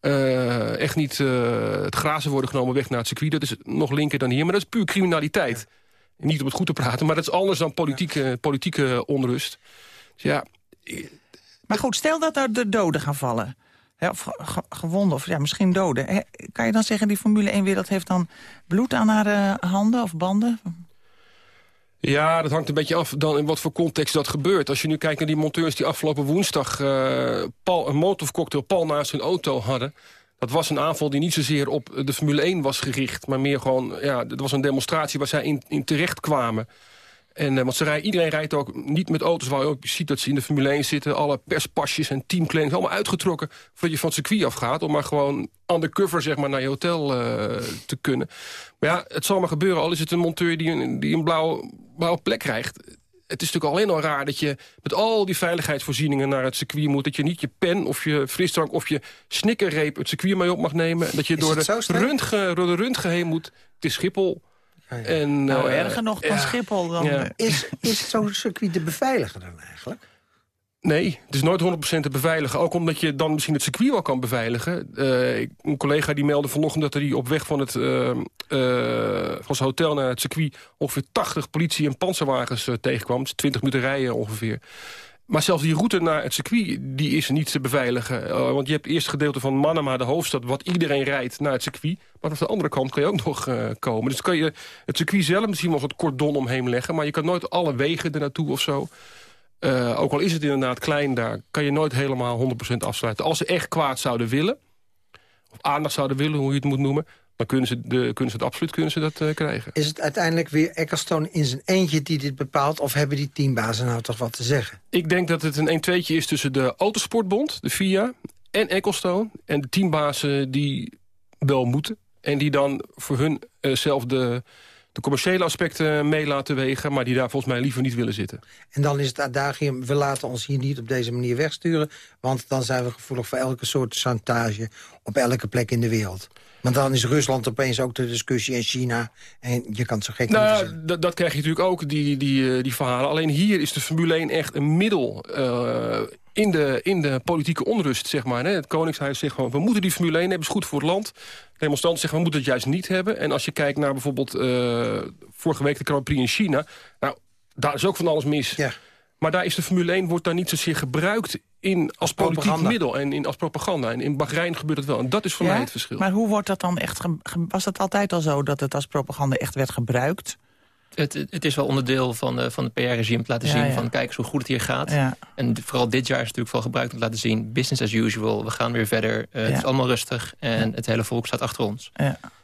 uh, echt niet uh, het grazen worden genomen weg naar het circuit. Dat is nog linker dan hier, maar dat is puur criminaliteit. Niet om het goed te praten, maar dat is anders dan politieke, politieke onrust. Dus ja...
Maar goed, stel dat er de doden gaan vallen of gewonden, of ja, misschien doden. kan je dan zeggen, die Formule 1-wereld heeft dan bloed aan haar uh, handen of banden?
Ja, dat hangt een beetje af dan in wat voor context dat gebeurt. Als je nu kijkt naar die monteurs die afgelopen woensdag... Paul, een motorcocktail pal naast hun auto hadden... dat was een aanval die niet zozeer op de Formule 1 was gericht... maar meer gewoon, ja, dat was een demonstratie waar zij in, in terecht kwamen... En, uh, want ze rijden, iedereen rijdt ook niet met auto's waar je ook ziet dat ze in de Formule 1 zitten. Alle perspasjes en teamclaims allemaal uitgetrokken voordat je van het circuit afgaat. Om maar gewoon undercover zeg maar, naar je hotel uh, te kunnen. Maar ja, het zal maar gebeuren. Al is het een monteur die een, die een blauwe, blauwe plek krijgt. Het is natuurlijk alleen al raar dat je met al die veiligheidsvoorzieningen naar het circuit moet. Dat je niet je pen of je frisdrank of je snikkerreep het circuit mee op mag nemen. Dat je door de, röntgen, door de röntgen heen moet. Het is Schiphol. En,
nou, uh, erger nog dan Schiphol. Dan ja.
Is, is zo'n circuit te beveiligen dan eigenlijk?
Nee, het is nooit 100% te beveiligen. Ook omdat je dan misschien het circuit wel kan beveiligen. Uh, een collega die meldde vanochtend dat hij op weg van, het, uh, van zijn hotel naar het circuit... ongeveer 80 politie- en panzerwagens tegenkwam. 20 minuten rijden ongeveer. Maar zelfs die route naar het circuit die is niet te beveiligen. Uh, want je hebt eerst gedeelte van Manama, de hoofdstad... wat iedereen rijdt naar het circuit. Maar op de andere kant kan je ook nog uh, komen. Dus kan je het circuit zelf misschien wel het cordon omheen leggen... maar je kan nooit alle wegen er naartoe of zo. Uh, ook al is het inderdaad klein daar... kan je nooit helemaal 100% afsluiten. Als ze echt kwaad zouden willen... of aandacht zouden willen, hoe je het moet noemen dan kunnen ze, de, kunnen ze het absoluut kunnen ze dat uh, krijgen.
Is het uiteindelijk weer Ecclestone in zijn eentje die dit bepaalt... of hebben die teambazen nou toch wat te zeggen?
Ik denk dat het een 1-2'tje is tussen de Autosportbond, de FIA... en Ecclestone en de teambazen die wel moeten... en die dan voor hun uh, zelf de, de commerciële aspecten mee laten wegen... maar die daar volgens mij liever niet willen zitten.
En dan is het adagium, we laten ons hier niet op deze manier wegsturen... want dan zijn we gevoelig voor elke soort chantage op elke plek in de wereld. Want dan is Rusland opeens ook de discussie in China. En je kan het zo gek
nou, Dat krijg je natuurlijk ook, die, die, eh, die verhalen. Alleen hier is de Formule 1 echt een middel... Uh, in de, in de politieke onrust, zeg maar. Hè. Het Koningshuis zegt gewoon, we moeten die Formule 1 hebben, is goed voor het land. Demonstranten zeggen, we moeten het juist niet hebben. En als je kijkt naar bijvoorbeeld uh, vorige week de Grand Prix in China... nou, daar is ook van alles mis. Ja. Maar daar is de Formule 1 wordt daar niet zozeer gebruikt in, als, als politiek middel en in, als propaganda. En in Bahrein gebeurt het wel. En dat is voor mij het verschil.
Maar hoe wordt dat dan echt... Was dat altijd al zo dat het als propaganda echt werd gebruikt?
Het, het is wel onderdeel van, de, van het PR-regime te laten zien... van kijk eens hoe goed het hier gaat. En vooral dit jaar is het natuurlijk vooral gebruikt om te laten zien... business as usual, we gaan weer verder, uh, het is allemaal rustig... en het hele volk staat achter ons.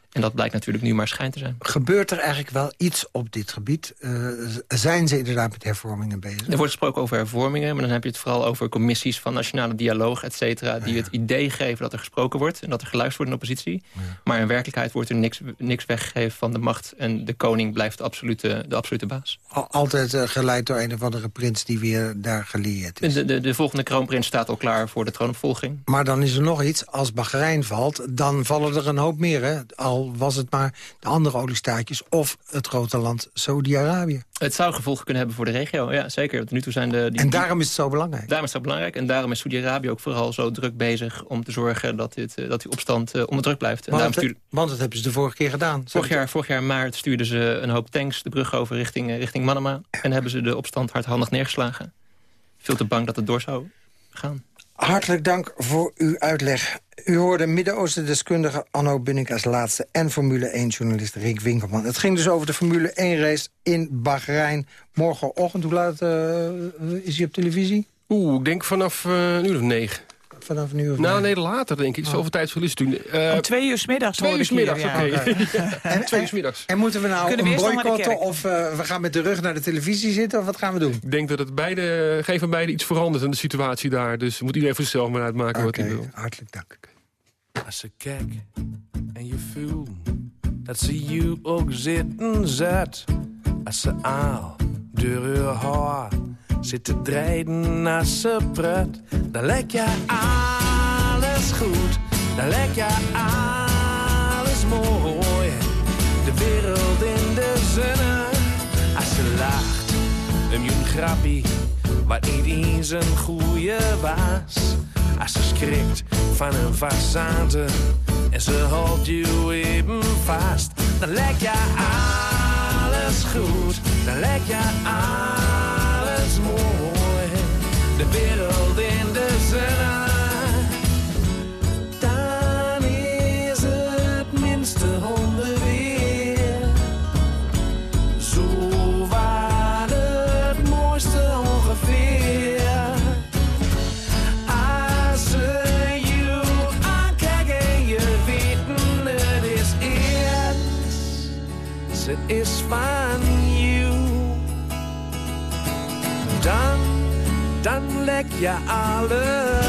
En dat blijkt natuurlijk nu maar schijn te zijn.
Gebeurt er eigenlijk wel iets op dit gebied? Uh, zijn ze inderdaad met hervormingen bezig?
Er wordt gesproken over hervormingen, maar dan heb je het vooral over commissies van nationale dialoog, et cetera, die het idee geven dat er gesproken wordt en dat er geluisterd wordt in de oppositie. Maar in werkelijkheid wordt er niks, niks weggegeven van de macht en de koning blijft de absolute, de absolute baas.
Altijd uh, geleid door een of andere prins die weer daar geleerd is.
De, de, de volgende kroonprins staat al klaar voor de troonopvolging.
Maar dan is er nog iets, als Bahrein valt, dan vallen er een hoop meer, hè? Al was het maar de andere oliestaatjes... of het grote land Saudi-Arabië.
Het zou gevolgen kunnen hebben voor de regio, ja zeker. Tot nu toe zijn de,
die, en daarom is het zo belangrijk?
Daarom is het zo belangrijk. En daarom is Saudi-Arabië ook vooral zo druk bezig... om te zorgen dat, dit, eh, dat die opstand uh, onder druk blijft.
En want, stuurde... want dat hebben ze de vorige keer gedaan.
Vorig jaar, vorig jaar maart stuurden ze een hoop tanks de brug over richting, eh, richting Manama. En hebben ze de opstand hardhandig neergeslagen. Veel te bang dat het door zou gaan.
Hartelijk dank voor uw uitleg. U hoorde Midden-Oosten-deskundige Anno Bunnik als laatste... en Formule 1-journalist Rick Winkelman. Het ging dus over de Formule 1-race in Bahrein. Morgenochtend, hoe laat uh, is hij op televisie?
Oeh, ik denk vanaf uh, een uur of negen
vanaf nu? Of
nou, nee, later denk ik. Oh. Zoveel tijd verlies toen.
Uh, Om twee uur s middags.
Twee uur s middags, oké.
en, twee uur middags. En moeten we nou een boycotten of uh, we gaan met de rug naar de televisie zitten? Of wat gaan we doen?
Ik denk dat het beide, geen van beide iets verandert in de situatie daar. Dus moet iedereen voor zichzelf maar uitmaken okay, wat hij wil.
hartelijk dank.
Als ze kijk en je voelt dat ze je ook zitten zet. Als ze aal door haar zit te draaien als ze pret. Dan lijkt je alles goed, dan lijkt je alles mooi. De wereld in de zonne, als ze lacht. Een jong grappie, wat niet eens een goeie was. Als ze schrikt van een façade en ze houdt je even vast. Dan lijkt je alles goed, dan lijkt je alles. De wereld je alles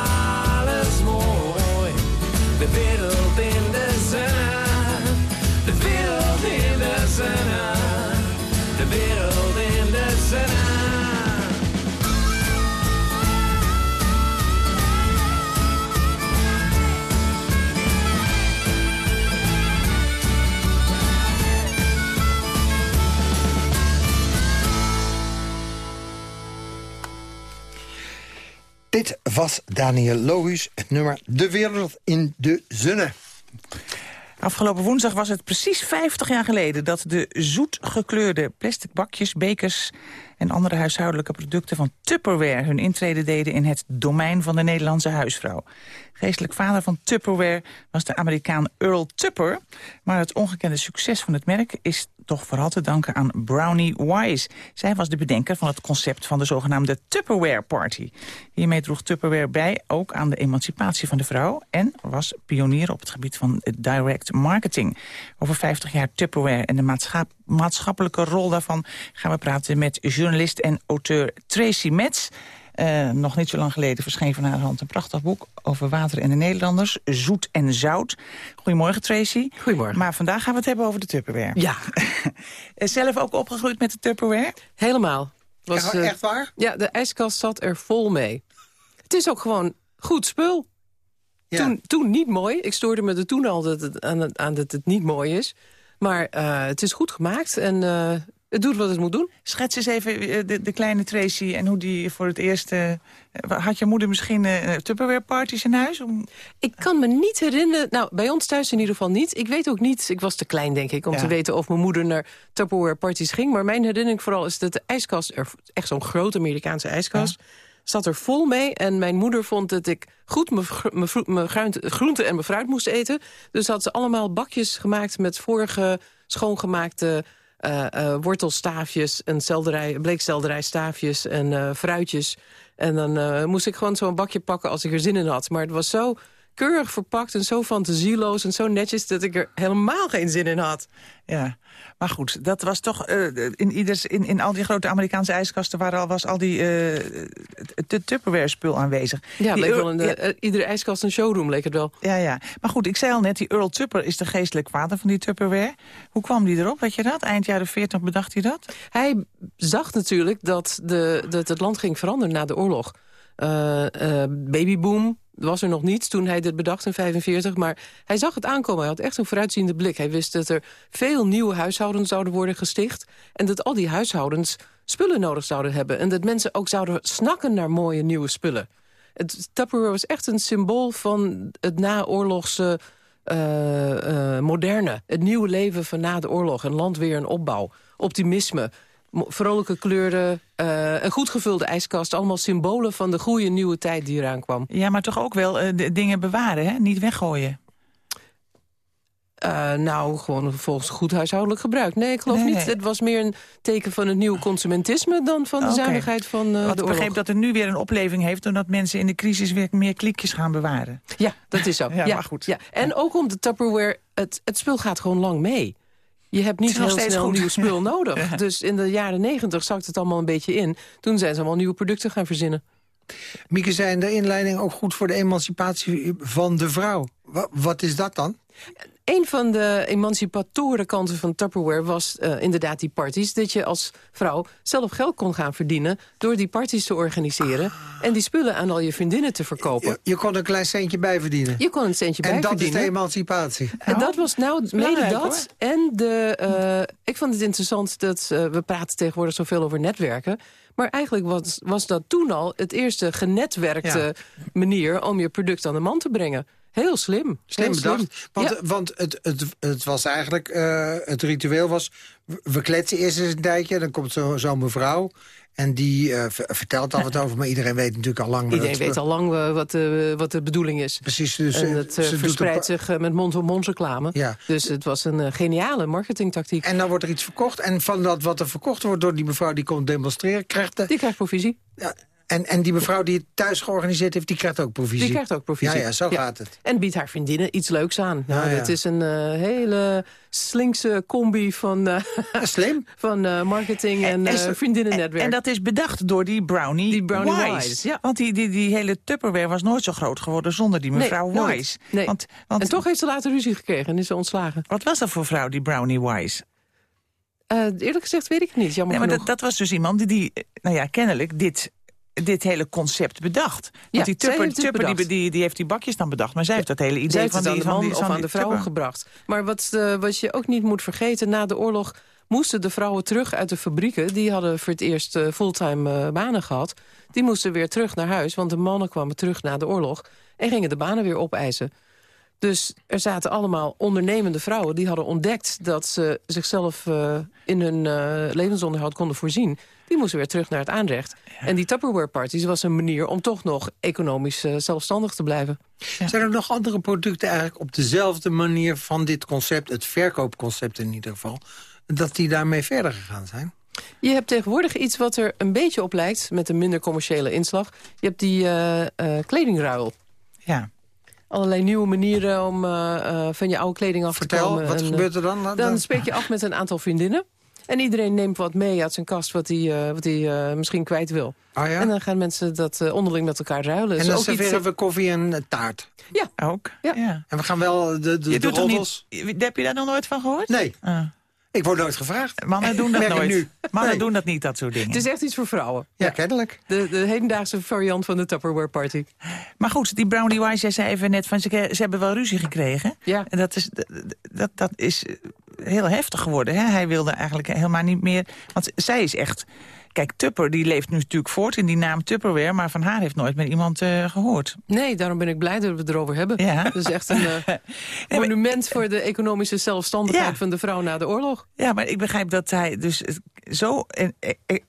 wereld in in de zon, de wereld in de zon.
Dit was Daniel Lohuus, het nummer De Wereld in de Zonne.
Afgelopen woensdag was het precies 50 jaar geleden... dat de zoet gekleurde plastic bakjes, bekers en andere huishoudelijke producten van Tupperware hun intrede deden in het domein van de Nederlandse huisvrouw. Geestelijk vader van Tupperware was de Amerikaan Earl Tupper, maar het ongekende succes van het merk is toch vooral te danken aan Brownie Wise. Zij was de bedenker van het concept van de zogenaamde Tupperware Party. Hiermee droeg Tupperware bij ook aan de emancipatie van de vrouw... en was pionier op het gebied van direct marketing. Over 50 jaar Tupperware en de maatschappelijke rol daarvan... gaan we praten met journalist en auteur Tracy Metz... Uh, nog niet zo lang geleden verscheen van haar hand een prachtig boek... over water en de Nederlanders, Zoet en Zout. Goedemorgen, Tracy.
Goedemorgen.
Maar vandaag gaan we het hebben over de Tupperware.
Ja.
Zelf ook opgegroeid met de Tupperware?
Helemaal.
Was, echt, echt waar?
Ja, de ijskast zat er vol mee. Het is ook gewoon goed spul. Ja. Toen, toen niet mooi. Ik stoorde me er toen al dat het, aan, aan dat het niet mooi is. Maar uh, het is goed gemaakt en uh, het doet wat het moet doen.
Schets eens even de, de kleine Tracy en hoe die voor het eerst... Uh, had je moeder misschien uh, Tupperware parties in huis? Om...
Ik kan me niet herinneren... Nou, bij ons thuis in ieder geval niet. Ik weet ook niet... Ik was te klein, denk ik, om ja. te weten of mijn moeder naar Tupperware parties ging. Maar mijn herinnering vooral is dat de ijskast... Er, echt zo'n grote Amerikaanse ijskast... Ja zat er vol mee. En mijn moeder vond dat ik goed mijn groente en mijn fruit moest eten. Dus had ze allemaal bakjes gemaakt met vorige schoongemaakte wortelstaafjes... en selderij, bleekselderijstaafjes en uh, fruitjes. En dan moest ik gewoon zo'n bakje pakken als ik er zin in had. Maar het was zo keurig verpakt en zo fantasieloos en zo netjes... dat ik er helemaal geen zin in had.
Ja, maar goed, dat was toch... Uh, in, ieders, in, in al die grote Amerikaanse ijskasten waren al, was al die uh, Tupperware-spul aanwezig.
Ja, leek wel in ja. uh, iedere ijskast een showroom, leek het wel.
Ja, ja. Maar goed, ik zei al net, die Earl Tupper is de geestelijk vader van die Tupperware. Hoe kwam die erop, weet je dat? Eind jaren 40 bedacht hij dat?
Hij zag natuurlijk dat, de, dat het land ging veranderen na de oorlog. babyboom, was er nog niet toen hij dit bedacht in 45. Maar hij zag het aankomen. Hij had echt een vooruitziende blik. Hij wist dat er veel nieuwe huishoudens zouden worden gesticht. En dat al die huishoudens spullen nodig zouden hebben. En dat mensen ook zouden snakken naar mooie nieuwe spullen. Het Tupperware was echt een symbool van het naoorlogse uh, uh, moderne. Het nieuwe leven van na de oorlog. Een land weer een opbouw. Optimisme vrolijke kleuren, uh, een goed gevulde ijskast. Allemaal symbolen van de goede nieuwe tijd die eraan kwam.
Ja, maar toch ook wel uh, de dingen bewaren, hè? niet weggooien.
Uh, nou, gewoon volgens goed huishoudelijk gebruik. Nee, ik geloof
Nee,
niet.
nee.
Het was meer een teken van het nieuwe consumentisme... dan van de zuinigheid van uh,
Want
de
ik begreep dat er nu weer een opleving heeft... omdat mensen in de crisis weer meer klikjes gaan bewaren.
Ja, dat is zo.
Ja, maar goed.
Ja. En ook om de Tupperware, het, het spul gaat gewoon lang mee. Je hebt niet heel
steeds
snel
goed.
nieuw spul nodig.
Ja.
Dus in de jaren negentig zakt het allemaal een beetje in. Toen zijn ze allemaal nieuwe producten gaan verzinnen.
Mieke zei in de inleiding ook goed voor de emancipatie van de vrouw. Wa- wat is dat dan?
Een van de emancipatoren kanten van Tupperware was uh, inderdaad die parties. Dat je als vrouw zelf geld kon gaan verdienen door die parties te organiseren.
Ah.
En die spullen aan al je vriendinnen te verkopen.
Je, je kon een klein centje bijverdienen.
Je kon een centje
en dat
bijverdienen.
is de emancipatie.
En dat was nou mede dat. En de, uh, ik vond het interessant dat uh, we praten tegenwoordig zoveel over netwerken. Maar eigenlijk was, was dat toen al het eerste genetwerkte ja. manier om je product aan de man te brengen. Heel slim.
Slim
heel
bedacht.
Slim.
Want,
ja.
want het, het, het was eigenlijk, uh, het ritueel was... we kletsen eerst eens een tijdje, dan komt zo'n zo mevrouw... En die uh, vertelt al wat over, maar iedereen weet natuurlijk al lang...
Iedereen weet al lang uh, wat, uh, wat de bedoeling is.
Precies. Dus,
en het verspreidt zich met mond-op-mond reclame.
Ja.
Dus het was een geniale marketingtactiek.
En dan wordt er iets verkocht. En van dat wat er verkocht wordt door die mevrouw die komt demonstreren... krijgt de...
Die krijgt provisie.
Ja, en, en die mevrouw die het thuis georganiseerd heeft, die krijgt ook provisie?
Die krijgt ook provisie.
Ja, ja zo ja. gaat het.
En biedt haar vriendinnen iets leuks aan. Nou,
ja, ja.
Het is een uh, hele slinkse combi van, uh,
Slim.
van uh, marketing en, en vriendinnennetwerk.
En, dat is bedacht door die Brownie,
die brownie
Wise.
Wise. Ja.
Want die, die, die hele Tupperware was nooit zo groot geworden zonder die mevrouw
nee,
Wise.
Nee.
Want, want,
en toch heeft ze later ruzie gekregen en is ze ontslagen.
Wat was dat voor vrouw, die Brownie Wise?
Eerlijk gezegd weet ik het niet, jammer
nee, maar dat, dat was dus iemand die, die nou ja, kennelijk dit dit hele concept bedacht. Want
ja,
die Tupper, Tupper die, die, die, heeft die bakjes dan bedacht. Maar zij heeft dat hele idee
zij
van
die,
aan de
man
van die,
of aan de vrouw
tupper.
gebracht. Maar wat, uh, wat je ook niet moet vergeten, na de oorlog moesten de vrouwen terug uit de fabrieken. Die hadden voor het eerst uh, fulltime uh, banen gehad. Die moesten weer terug naar huis, want de mannen kwamen terug na de oorlog... en gingen de banen weer opeisen. Dus er zaten allemaal ondernemende vrouwen... die hadden ontdekt dat ze zichzelf uh, in hun levensonderhoud konden voorzien. Die moesten weer terug naar het aanrecht. Ja. En die Tupperware parties was een manier om toch nog economisch uh, zelfstandig te blijven.
Ja. Zijn er nog andere producten eigenlijk op dezelfde manier van dit concept... het verkoopconcept in ieder geval... dat die daarmee verder gegaan zijn?
Je hebt tegenwoordig iets wat er een beetje op lijkt... met een minder commerciële inslag. Je hebt die uh, kledingruil.
Ja.
Allerlei nieuwe manieren om uh, van je oude kleding af
Vertel,
te komen.
wat gebeurt er dan?
Dan spreek je af met een aantal vriendinnen. En iedereen neemt wat mee uit zijn kast wat hij, wat hij misschien kwijt wil.
Ah, ja?
En dan gaan mensen dat onderling met elkaar ruilen.
En dan ook serveren iets... we koffie en taart?
Ja.
Ook?
Ja.
ja.
En we gaan wel de, de,
je
de
roddels... Niet, heb je daar nog nooit van gehoord?
Nee. Uh. Ik word nooit gevraagd.
Mannen doen dat nooit. Nu. Mannen nee. doen dat niet, dat soort dingen.
Het is echt iets voor vrouwen.
Ja, ja. kennelijk.
De, de hedendaagse variant van de Tupperware party.
Maar goed, die Brownie Wise, jij zei even net van ze, ze hebben wel ruzie gekregen.
Ja.
En dat is, dat, dat is heel heftig geworden. Hè? Hij wilde eigenlijk helemaal niet meer... Want zij is echt... Kijk, Tupper die leeft nu natuurlijk voort in die naam Tupperware... maar van haar heeft nooit meer iemand uh, gehoord.
Nee, daarom ben ik blij dat we het erover hebben.
Ja.
Dat is echt een uh, monument voor de economische zelfstandigheid... Ja. van de vrouw na de oorlog.
Ja, maar ik begrijp dat hij dus zo... En,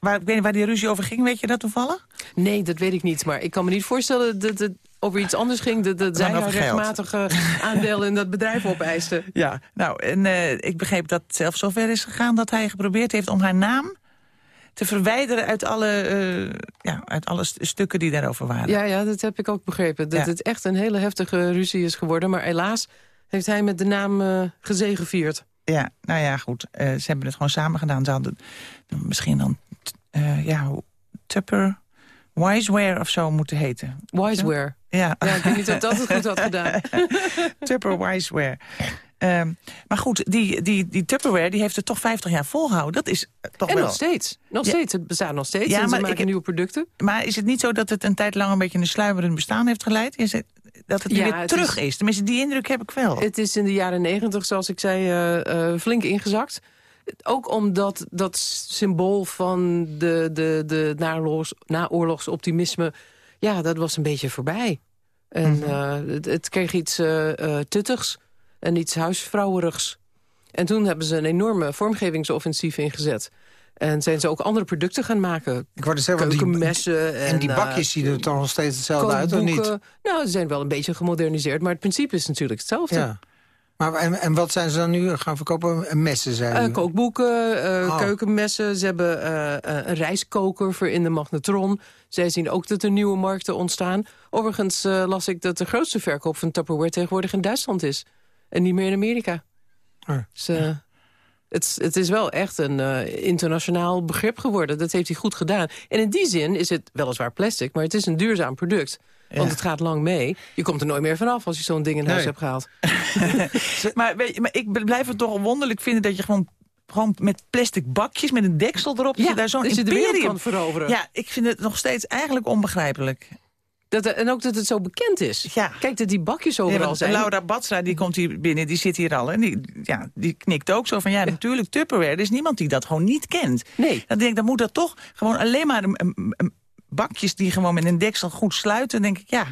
waar, ik weet niet waar die ruzie over ging, weet je dat toevallig?
Nee, dat weet ik niet. Maar ik kan me niet voorstellen dat het over iets anders ging... dat, dat zij haar rechtmatige aandeel in dat bedrijf opeiste.
Ja, nou, en uh, ik begreep dat het zelfs zover is gegaan... dat hij geprobeerd heeft om haar naam te verwijderen uit alle, uh, ja, uit alle st stukken die daarover waren.
Ja, ja, dat heb ik ook begrepen. Dat ja. het echt een hele heftige ruzie is geworden. Maar helaas heeft hij met de naam uh, gezegevierd.
Ja, nou ja, goed. Uh, ze hebben het gewoon samen gedaan. Ze hadden misschien dan, ja, Tupper... Wiseware of zo moeten heten.
Wiseware?
Ja.
ja ik weet niet of dat het goed had gedaan.
Tupper Wiseware. Um, maar goed, die, die, die Tupperware die heeft het toch 50 jaar volgehouden. Dat is toch
en
wel...
nog steeds. Nog ja. steeds. Het bestaat nog steeds. Ja, en ze maken ik, nieuwe producten.
Maar is het niet zo dat het een tijd lang een beetje een sluimerend bestaan heeft geleid? Is het, dat het ja, weer het terug is, is? Tenminste, die indruk heb ik wel.
Het is in de jaren negentig, zoals ik zei, uh, uh, flink ingezakt. Ook omdat dat symbool van de, de, de naoorlogs, naoorlogsoptimisme... ja, dat was een beetje voorbij. En mm -hmm. uh, het, het, kreeg iets tuttigs en iets huisvrouwerigs. En toen hebben ze een enorme vormgevingsoffensief ingezet. En zijn ze ook andere producten gaan maken.
Ik wou zeggen,
Keukenmessen.
Die, en, en die bakjes zien er toch nog steeds hetzelfde uit, of niet?
Nou, ze zijn wel een beetje gemoderniseerd. Maar het principe is natuurlijk hetzelfde.
Ja. Maar, en, en wat zijn ze dan nu gaan verkopen? Messen zijn
uh, Kookboeken, uh, oh. keukenmessen. Ze hebben uh, een rijstkoker voor in de magnetron. Zij zien ook dat er nieuwe markten ontstaan. Overigens las ik dat de grootste verkoop van Tupperware tegenwoordig in Duitsland is. En niet meer in Amerika.
Ah.
Dus, uh, het, het, is wel echt een uh, internationaal begrip geworden. Dat heeft hij goed gedaan. En in die zin is het weliswaar plastic, maar het is een duurzaam product. Ja. Want het gaat lang mee. Je komt er nooit meer vanaf als je zo'n ding in huis nee. hebt gehaald.
maar, weet je, maar ik blijf het toch wonderlijk vinden dat je gewoon gewoon met plastic bakjes, met een deksel erop.
Ja,
je daar zo'n
je de wereld kan veroveren.
Ja, ik vind het nog steeds eigenlijk onbegrijpelijk.
Dat, en ook dat het zo bekend is.
Ja.
Kijk, dat die bakjes overal
ja,
zijn.
Laura Batsra, die komt hier binnen, die zit hier al. En die, ja, die knikt ook zo van, ja, natuurlijk Tupperware. Er is niemand die dat gewoon niet kent.
Nee.
Dan denk ik, dan moet dat toch gewoon alleen maar een, een, een bakjes die gewoon met een deksel goed sluiten. Dan denk ik, ja...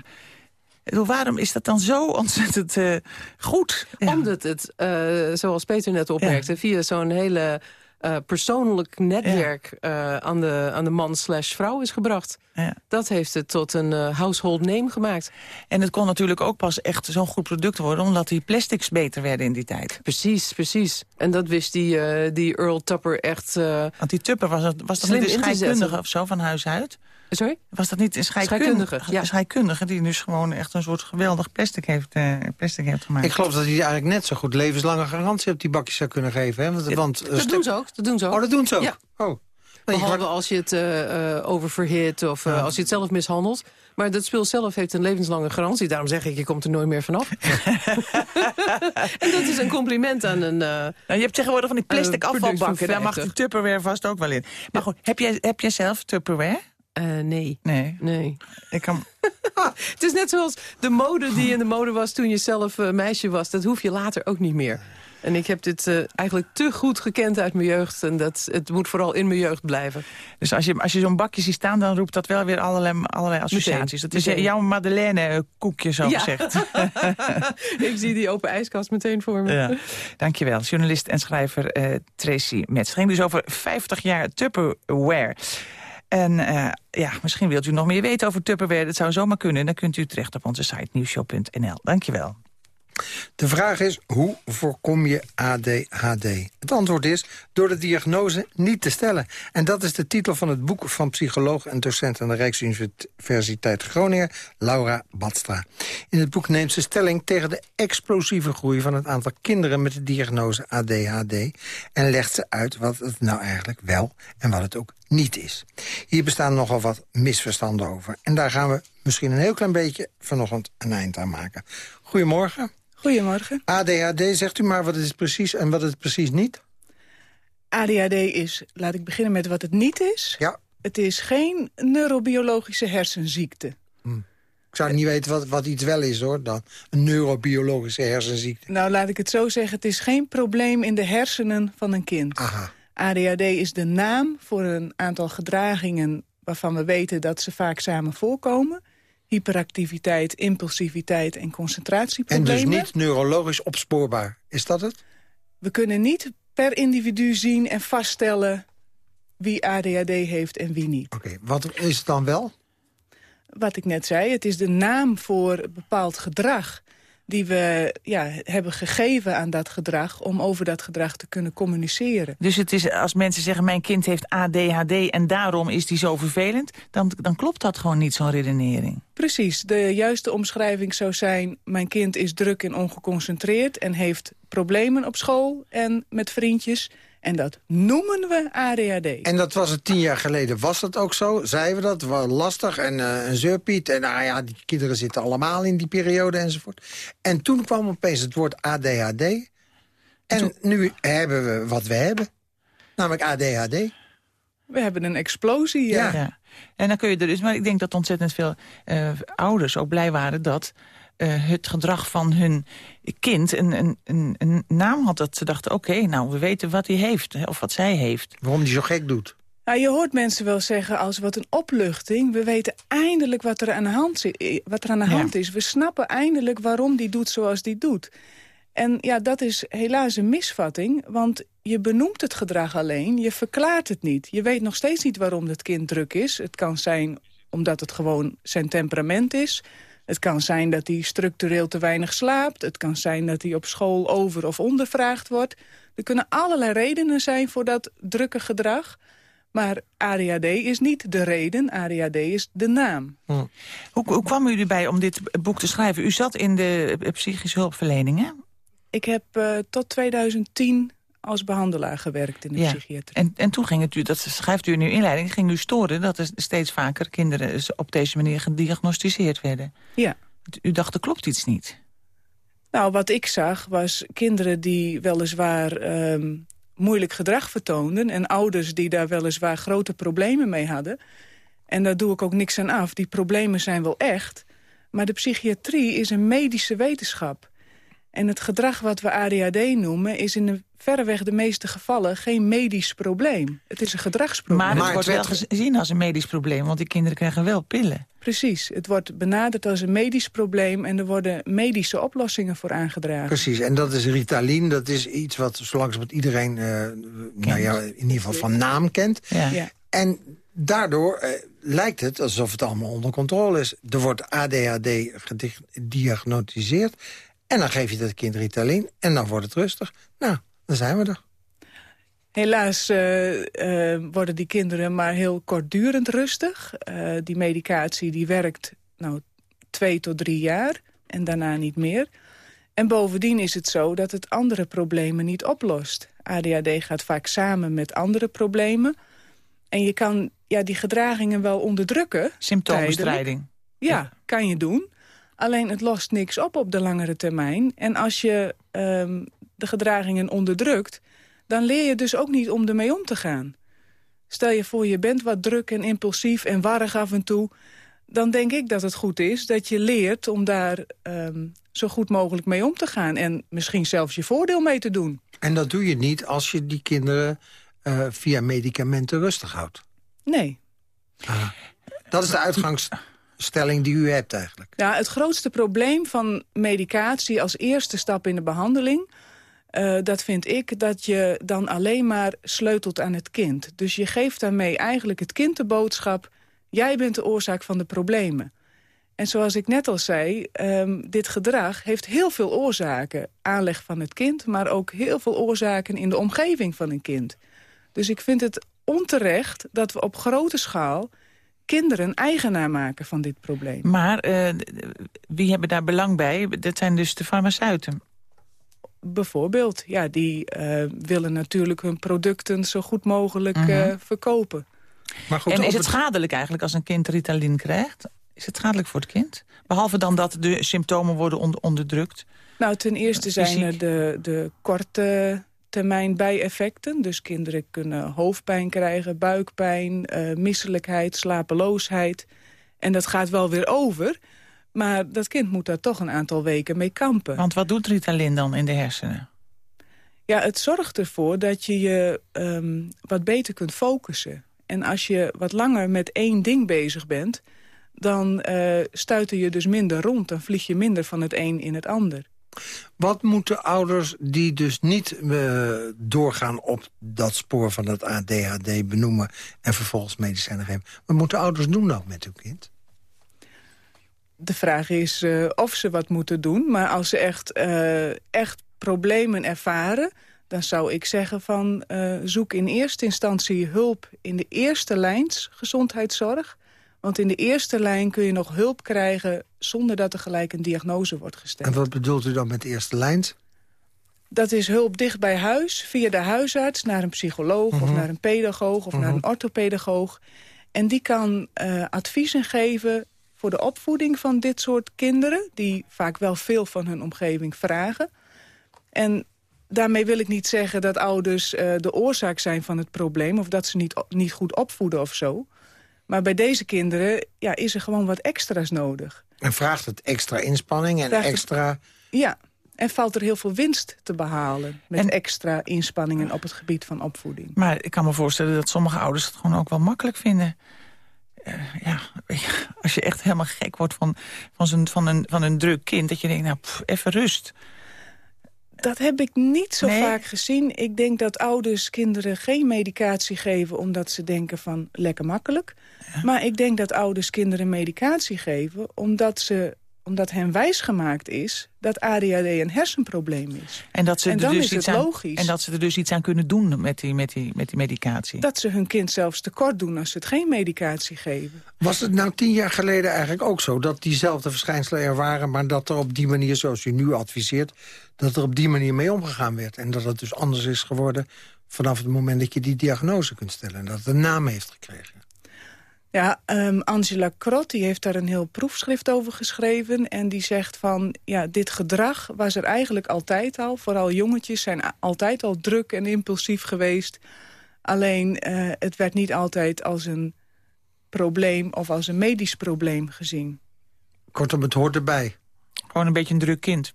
Waarom is dat dan zo ontzettend uh, goed?
Ja. Omdat het, uh, zoals Peter net opmerkte, ja. via zo'n hele uh, persoonlijk netwerk ja. uh, aan, de, aan de man slash vrouw is gebracht.
Ja.
Dat heeft het tot een uh, household name gemaakt.
En het kon natuurlijk ook pas echt zo'n goed product worden... omdat die plastics beter werden in die tijd.
Precies, precies. En dat wist die, die Earl Tupper echt
Want die Tupper was, was dat niet een scheikundige of zo van huis uit?
Sorry?
Was dat niet een scheikundige?
Scheikundige, ja.
Een scheikundige die dus gewoon echt een soort geweldig plastic heeft, uh, plastic heeft gemaakt.
Ik geloof dat hij eigenlijk net zo goed levenslange garantie op die bakjes zou kunnen geven. Hè? Want, want,
dat doen ze ook. Dat doen ze ook.
Oh, dat doen ze ook?
Ja.
Oh.
Behalve als je het uh, uh, oververhit of uh, ja. als je het zelf mishandelt. Maar dat spul zelf heeft een levenslange garantie. Daarom zeg ik, je komt er nooit meer vanaf. en dat is een compliment aan een...
nou, je hebt tegenwoordig van die plastic afvalbakken. Daar mag die Tupperware vast ook wel in. Maar goed, heb jij, heb jij zelf Tupperware?
Uh, nee.
Nee?
Nee.
Ik kan...
het is net zoals de mode die in de mode was toen je zelf uh, meisje was. Dat hoef je later ook niet meer. En ik heb dit uh, eigenlijk te goed gekend uit mijn jeugd. En dat, het moet vooral in mijn jeugd blijven.
Dus als je, als je zo'n bakje ziet staan, dan roept dat wel weer allerlei, allerlei associaties.
Meteen.
Dat is
meteen.
jouw Madeleine-koekje, zo
ja.
gezegd.
ik zie die open ijskast meteen voor me.
Ja. Dankjewel. Journalist en schrijver uh, Tracy Metz. Het ging dus over 50 jaar Tupperware. En uh, ja, misschien wilt u nog meer weten over Tupperware. Dat zou zomaar kunnen. Dan kunt u terecht op onze site nieuwshow.nl. Dankjewel.
De vraag is, hoe voorkom je ADHD? Het antwoord is door de diagnose niet te stellen. En dat is de titel van het boek van psycholoog en docent... aan de Rijksuniversiteit Groningen, Laura Badstra. In het boek neemt ze stelling tegen de explosieve groei... van het aantal kinderen met de diagnose ADHD... en legt ze uit wat het nou eigenlijk wel en wat het ook niet is. Hier bestaan nogal wat misverstanden over. En daar gaan we misschien een heel klein beetje vanochtend een eind aan maken. Goedemorgen.
Goedemorgen.
ADHD, zegt u maar wat het is precies en wat het precies niet?
ADHD is, laat ik beginnen met wat het niet is.
Ja.
Het is geen neurobiologische hersenziekte.
Hm. Ik zou niet weten wat, wat iets wel is, hoor, dan. Een neurobiologische hersenziekte.
Nou, laat ik het zo zeggen. Het is geen probleem in de hersenen van een kind.
Aha.
ADHD is de naam voor een aantal gedragingen... waarvan we weten dat ze vaak samen voorkomen hyperactiviteit, impulsiviteit en concentratieproblemen.
En dus niet neurologisch opspoorbaar. Is dat het?
We kunnen niet per individu zien en vaststellen wie ADHD heeft en wie niet.
Oké, wat is het dan wel?
Wat ik net zei, het is de naam voor bepaald gedrag die we ja, hebben gegeven aan dat gedrag... om over dat gedrag te kunnen communiceren.
Dus het is, als mensen zeggen, mijn kind heeft ADHD... en daarom is die zo vervelend, dan, dan klopt dat gewoon niet, zo'n redenering.
Precies. De juiste omschrijving zou zijn... mijn kind is druk en ongeconcentreerd... en heeft problemen op school en met vriendjes... En dat noemen we ADHD.
En dat was het tien jaar geleden. Was dat ook zo? Zeiden we dat? Was lastig en uh, een zeurpiet. En nou ja, die kinderen zitten allemaal in die periode enzovoort. En toen kwam opeens het woord ADHD. En nu hebben we wat we hebben. Namelijk ADHD.
We hebben een explosie, ja. ja.
En dan kun je er dus, maar ik denk dat ontzettend veel uh, ouders ook blij waren dat uh, het gedrag van hun kind een, een, een, een naam had. Dat ze dachten, oké, nou, we weten wat hij heeft, of wat zij heeft.
Waarom die zo gek doet.
Nou, je hoort mensen wel zeggen als wat een opluchting. We weten eindelijk wat er aan de hand, wat er aan de hand is. We snappen eindelijk waarom die doet zoals die doet. En ja, dat is helaas een misvatting, want je benoemt het gedrag alleen, je verklaart het niet. Je weet nog steeds niet waarom het kind druk is. Het kan zijn omdat het gewoon zijn temperament is. Het kan zijn dat hij structureel te weinig slaapt. Het kan zijn dat hij op school over- of ondervraagd wordt. Er kunnen allerlei redenen zijn voor dat drukke gedrag. Maar ADHD is niet de reden, ADHD is de naam. Hm.
Hoe, hoe kwam u erbij om dit boek te schrijven? U zat in de psychische hulpverlening, hè?
Ik heb uh, tot 2010 als behandelaar gewerkt in de ja. psychiatrie.
En, en toen ging het u, dat schrijft u in uw inleiding, ging u storen... dat er steeds vaker kinderen op deze manier gediagnosticeerd werden.
Ja.
U dacht, er klopt iets niet.
Nou, wat ik zag was kinderen die weliswaar um, moeilijk gedrag vertoonden... en ouders die daar weliswaar grote problemen mee hadden. En daar doe ik ook niks aan af. Die problemen zijn wel echt. Maar de psychiatrie is een medische wetenschap. En het gedrag wat we ADHD noemen... is in de, verreweg de meeste gevallen geen medisch probleem. Het is een gedragsprobleem.
Maar het wordt wel gezien als een medisch probleem... want die kinderen krijgen wel pillen.
Precies. Het wordt benaderd als een medisch probleem... en er worden medische oplossingen voor aangedragen.
Precies. En dat is Ritalin. Dat is iets wat zolang wat iedereen uh, nou ja, in ieder geval van naam kent.
Ja. ja.
En daardoor uh, lijkt het alsof het allemaal onder controle is. Er wordt ADHD gediagnosticeerd... En dan geef je dat kind Ritalin en dan wordt het rustig. Nou, dan zijn we er.
Helaas uh, uh, worden die kinderen maar heel kortdurend rustig. Uh, die medicatie die werkt nou, twee tot drie jaar en daarna niet meer. En bovendien is het zo dat het andere problemen niet oplost. ADHD gaat vaak samen met andere problemen. En je kan ja, die gedragingen wel onderdrukken.
Symptoombestrijding.
Ja, kan je doen. Alleen het lost niks op op de langere termijn. En als je um, de gedragingen onderdrukt... dan leer je dus ook niet om ermee om te gaan. Stel je voor, je bent wat druk en impulsief en warrig af en toe... dan denk ik dat het goed is dat je leert om daar um, zo goed mogelijk mee om te gaan. En misschien zelfs je voordeel mee te doen.
En dat doe je niet als je die kinderen uh, via medicamenten rustig houdt?
Nee.
Ah. Dat is de uitgangs stelling die u hebt eigenlijk?
Ja, het grootste probleem van medicatie als eerste stap in de behandeling... Uh, dat vind ik dat je dan alleen maar sleutelt aan het kind. Dus je geeft daarmee eigenlijk het kind de boodschap... jij bent de oorzaak van de problemen. En zoals ik net al zei, um, dit gedrag heeft heel veel oorzaken. Aanleg van het kind, maar ook heel veel oorzaken in de omgeving van een kind. Dus ik vind het onterecht dat we op grote schaal kinderen eigenaar maken van dit probleem.
Maar uh, wie hebben daar belang bij? Dat zijn dus de farmaceuten.
Bijvoorbeeld, ja, die uh, willen natuurlijk hun producten zo goed mogelijk uh, verkopen.
Maar goed, en is het schadelijk eigenlijk als een kind Ritalin krijgt? Is het schadelijk voor het kind? Behalve dan dat de symptomen worden onderdrukt?
Nou, ten eerste zijn er de, de korte termijn bijeffecten. Dus kinderen kunnen hoofdpijn krijgen, buikpijn, uh, misselijkheid, slapeloosheid. En dat gaat wel weer over. Maar dat kind moet daar toch een aantal weken mee kampen.
Want wat doet Ritalin dan in de hersenen?
Ja, het zorgt ervoor dat je je um, wat beter kunt focussen. En als je wat langer met één ding bezig bent... dan uh, stuiter je dus minder rond. Dan vlieg je minder van het een in het ander.
Wat moeten ouders die dus niet uh, doorgaan op dat spoor van het ADHD benoemen... en vervolgens medicijnen geven... wat moeten ouders doen dan met hun kind?
De vraag is uh, of ze wat moeten doen. Maar als ze echt, uh, echt problemen ervaren... dan zou ik zeggen van zoek in eerste instantie hulp... in de eerste lijns gezondheidszorg. Want in de eerste lijn kun je nog hulp krijgen... zonder dat er gelijk een diagnose wordt gesteld.
En wat bedoelt u dan met eerste lijn?
Dat is hulp dicht bij huis, via de huisarts... naar een psycholoog of mhm. naar een pedagoog of naar mhm. een orthopedagoog. En die kan uh, adviezen geven voor de opvoeding van dit soort kinderen... die vaak wel veel van hun omgeving vragen. En daarmee wil ik niet zeggen dat ouders uh, de oorzaak zijn van het probleem... of dat ze niet, niet goed opvoeden of zo... Maar bij deze kinderen ja, is er gewoon wat extra's nodig.
En vraagt het extra inspanning en extra...
ja, en valt er heel veel winst te behalen... met extra inspanningen op het gebied van opvoeding.
Maar ik kan me voorstellen dat sommige ouders het gewoon ook wel makkelijk vinden. Uh, ja, als je echt helemaal gek wordt van, van, van, een, van een druk kind... dat je denkt, nou, even rust.
Dat heb ik niet zo vaak gezien. Ik denk dat ouders kinderen geen medicatie geven... omdat ze denken van lekker makkelijk. Maar ik denk dat ouders kinderen medicatie geven... omdat, ze, omdat hen wijsgemaakt is dat ADHD een hersenprobleem is.
En, dat ze
en
dan
dus
is
het
aan,
logisch...
En dat ze er dus iets aan kunnen doen met die, met, die, met die medicatie.
Dat ze hun kind zelfs tekort doen als ze het geen medicatie geven.
Was het nou tien jaar geleden eigenlijk ook zo... dat diezelfde verschijnselen er waren... maar dat er op die manier, zoals u nu adviseert... dat er op die manier mee omgegaan werd. En dat het dus anders is geworden vanaf het moment dat je die diagnose kunt stellen. En dat het een naam heeft gekregen.
Ja, um, Angela Krot die heeft daar een heel proefschrift over geschreven. En die zegt van, ja, dit gedrag was er eigenlijk altijd al. Vooral jongetjes zijn altijd al druk en impulsief geweest. Alleen, uh, het werd niet altijd als een probleem of als een medisch probleem gezien.
Kortom, het hoort erbij.
Gewoon een beetje een druk kind.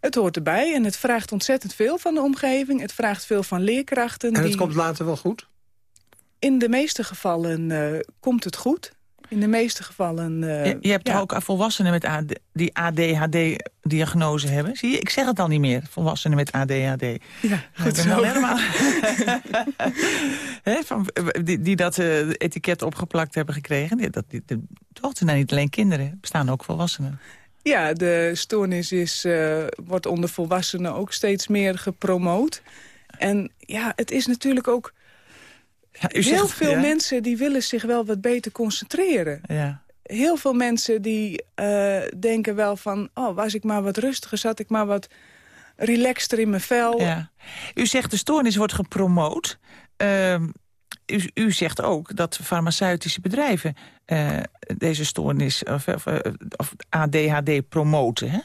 Het hoort erbij en het vraagt ontzettend veel van de omgeving. Het vraagt veel van leerkrachten.
En het die... komt later wel goed?
In de meeste gevallen uh, komt het goed. In de meeste gevallen... Uh,
je, je, hebt ja. ook volwassenen met AD, die ADHD-diagnose hebben. Zie je, ik zeg het al niet meer. Volwassenen met ADHD.
Ja, goed zo.
Helemaal, He, van, die, die dat uh, etiket opgeplakt hebben gekregen. Die, dat, die, het zijn niet alleen kinderen. Er bestaan ook volwassenen.
Ja, de stoornis is, uh, wordt onder volwassenen ook steeds meer gepromoot. En ja, het is natuurlijk ook ja, Heel veel ja. mensen die willen zich wel wat beter concentreren.
Ja.
Heel veel mensen die uh, denken wel van... oh, was ik maar wat rustiger, zat ik maar wat relaxter in mijn vel.
Ja. U zegt de stoornis wordt gepromoot. Uh, u, u, zegt ook dat farmaceutische bedrijven uh, deze stoornis of, of, of, ADHD promoten. Hè?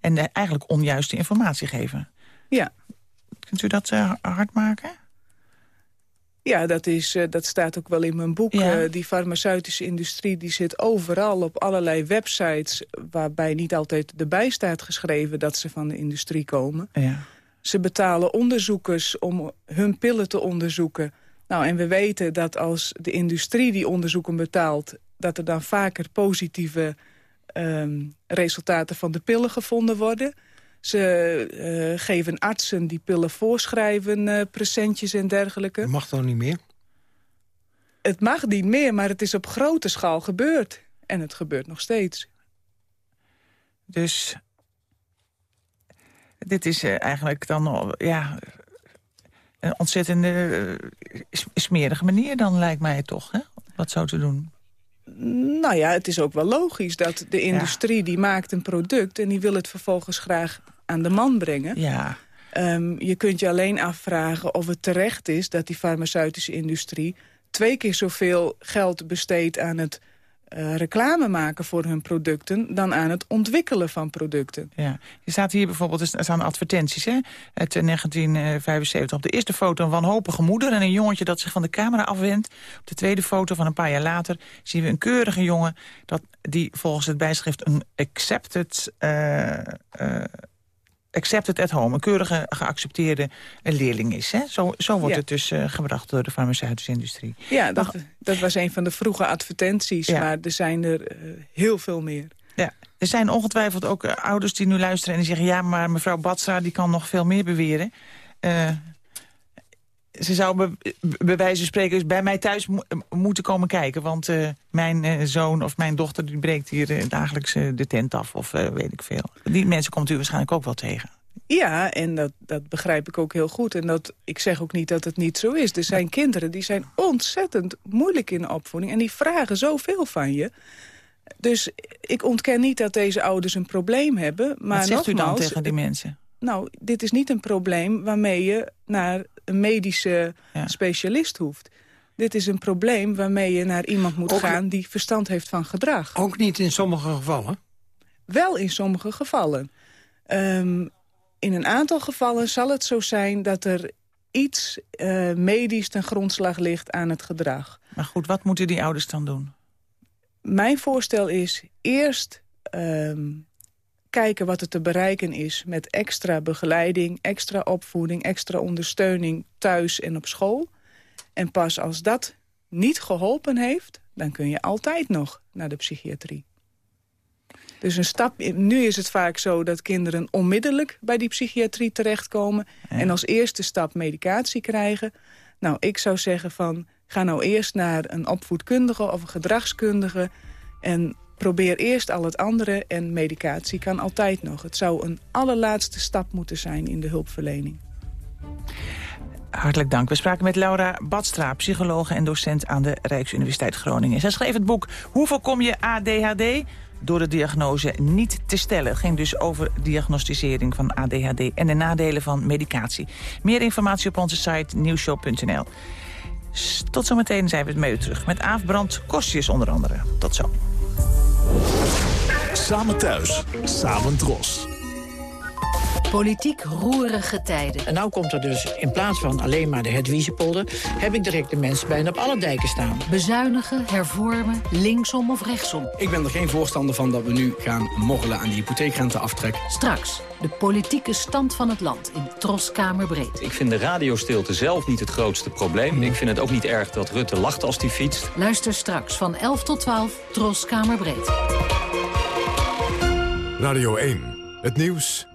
En eigenlijk onjuiste informatie geven.
Ja.
Kunt u dat hard maken?
Ja, dat, is, uh, dat staat ook wel in mijn boek. Ja. Uh, die farmaceutische industrie die zit overal op allerlei websites... waarbij niet altijd erbij staat geschreven dat ze van de industrie komen.
Ja.
Ze betalen onderzoekers om hun pillen te onderzoeken. Nou, en we weten dat als de industrie die onderzoeken betaalt... dat er dan vaker positieve um, resultaten van de pillen gevonden worden... Ze uh, geven artsen die pillen voorschrijven, uh, presentjes en dergelijke.
Dat mag toch niet meer?
Het mag niet meer, maar het is op grote schaal gebeurd. En het gebeurt nog steeds.
Dus dit is uh, eigenlijk dan ja, een ontzettende smerige manier dan, lijkt mij toch, hè? wat zo te doen.
Nou ja, het is ook wel logisch dat de industrie die maakt een product... en die wil het vervolgens graag aan de man brengen.
Ja.
Um, je kunt je alleen afvragen of het terecht is dat die farmaceutische industrie... twee keer zoveel geld besteedt aan het uh, reclame maken voor hun producten... dan aan het ontwikkelen van producten.
Ja. Je staat hier bijvoorbeeld, er staan advertenties hè? uit 1975. Op de eerste foto een wanhopige moeder en een jongetje dat zich van de camera afwendt. Op de tweede foto van een paar jaar later zien we een keurige jongen... Dat, die volgens het bijschrift een accepted... Uh, uh, accepted at home, een keurige geaccepteerde leerling is. Hè? Zo, zo wordt het dus uh, gebracht door de farmaceutische industrie.
Ja, dat, dat was een van de vroege advertenties, maar er zijn er uh, heel veel meer.
Ja, er zijn ongetwijfeld ook uh, ouders die nu luisteren en die zeggen... ja, maar mevrouw Batstra die kan nog veel meer beweren ze zou bij, bij wijze van spreken bij mij thuis moeten komen kijken. Want uh, mijn uh, zoon of mijn dochter die breekt hier uh, dagelijks de tent af. Of weet ik veel. Die mensen komt u waarschijnlijk ook wel tegen.
Ja, en dat, dat begrijp ik ook heel goed. En dat, ik zeg ook niet dat het niet zo is. Er zijn kinderen die zijn ontzettend moeilijk in de opvoeding. En die vragen zoveel van je. Dus ik ontken niet dat deze ouders een probleem hebben. Maar
Wat zegt nogmaals, u dan tegen die mensen?
Nou, dit is niet een probleem waarmee je naar een medische specialist hoeft. Dit is een probleem waarmee je naar iemand moet gaan die verstand heeft van gedrag.
Ook niet in sommige gevallen?
Wel in sommige gevallen. Um, in een aantal gevallen zal het zo zijn dat er iets uh, medisch ten grondslag ligt aan het gedrag.
Maar goed, wat moeten die ouders dan doen?
Mijn voorstel is eerst um, kijken wat er te bereiken is met extra begeleiding, extra opvoeding, extra ondersteuning thuis en op school. En pas als dat niet geholpen heeft, dan kun je altijd nog naar de psychiatrie. Dus een stap, nu is het vaak zo dat kinderen onmiddellijk bij die psychiatrie terechtkomen... en als eerste stap medicatie krijgen. Nou, ik zou zeggen van, ga nou eerst naar een opvoedkundige of een gedragskundige... en probeer eerst al het andere en medicatie kan altijd nog. Het zou een allerlaatste stap moeten zijn in de hulpverlening.
Hartelijk dank. We spraken met Laura Badstra, psycholoog en docent aan de Rijksuniversiteit Groningen. Zij schreef het boek Hoe voorkom je ADHD? Door de diagnose niet te stellen. Het ging dus over diagnosticering van ADHD en de nadelen van medicatie. Meer informatie op onze site nieuwshow.nl. Tot zometeen zijn we het mee terug. Met Aaf Brand Kostjes onder andere. Tot zo.
Samen thuis, samen dros.
Politiek roerige tijden.
En nou komt er dus in plaats van alleen maar de Hedwiesepolder... heb ik direct de mensen bijna op alle dijken staan.
Bezuinigen, hervormen, linksom of rechtsom.
Ik ben er geen voorstander van dat we nu gaan moggelen aan die hypotheekrenteaftrek.
Straks, de politieke stand van het land in Troskamerbreed.
Ik vind de radiostilte zelf niet het grootste probleem. Ik vind het ook niet erg dat Rutte lacht als hij fietst.
Luister straks van 11 tot 12, Troskamerbreed.
Radio 1, het nieuws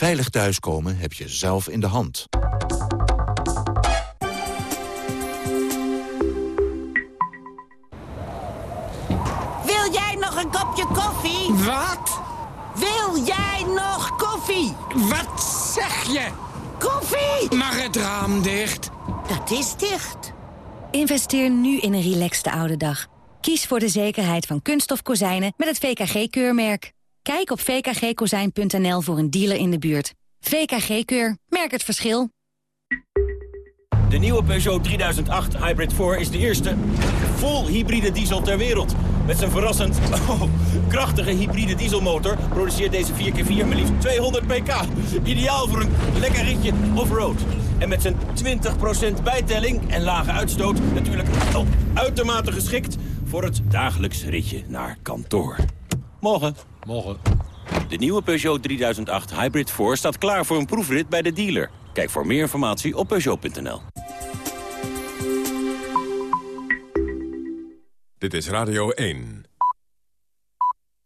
Veilig thuiskomen heb je zelf in de hand.
Wil jij nog een kopje koffie?
Wat?
Wil jij nog koffie?
Wat zeg je?
Koffie!
Mag het raam dicht?
Dat is dicht.
Investeer nu in een relaxte oude dag. Kies voor de zekerheid van kunststof kozijnen met het VKG-keurmerk. Kijk op vkgkozijn.nl voor een dealer in de buurt. VKG-keur. Merk het verschil.
De nieuwe Peugeot 3008 Hybrid 4 is de eerste vol hybride diesel ter wereld. Met zijn verrassend oh, krachtige hybride dieselmotor produceert deze 4x4 maar liefst 200 pk. Ideaal voor een lekker ritje off-road. En met zijn 20% bijtelling en lage uitstoot natuurlijk oh, uitermate geschikt voor het dagelijks ritje naar kantoor. Morgen.
Morgen.
De nieuwe Peugeot 3008 Hybrid 4 staat klaar voor een proefrit bij de dealer. Kijk voor meer informatie op Peugeot.nl.
Dit is Radio 1.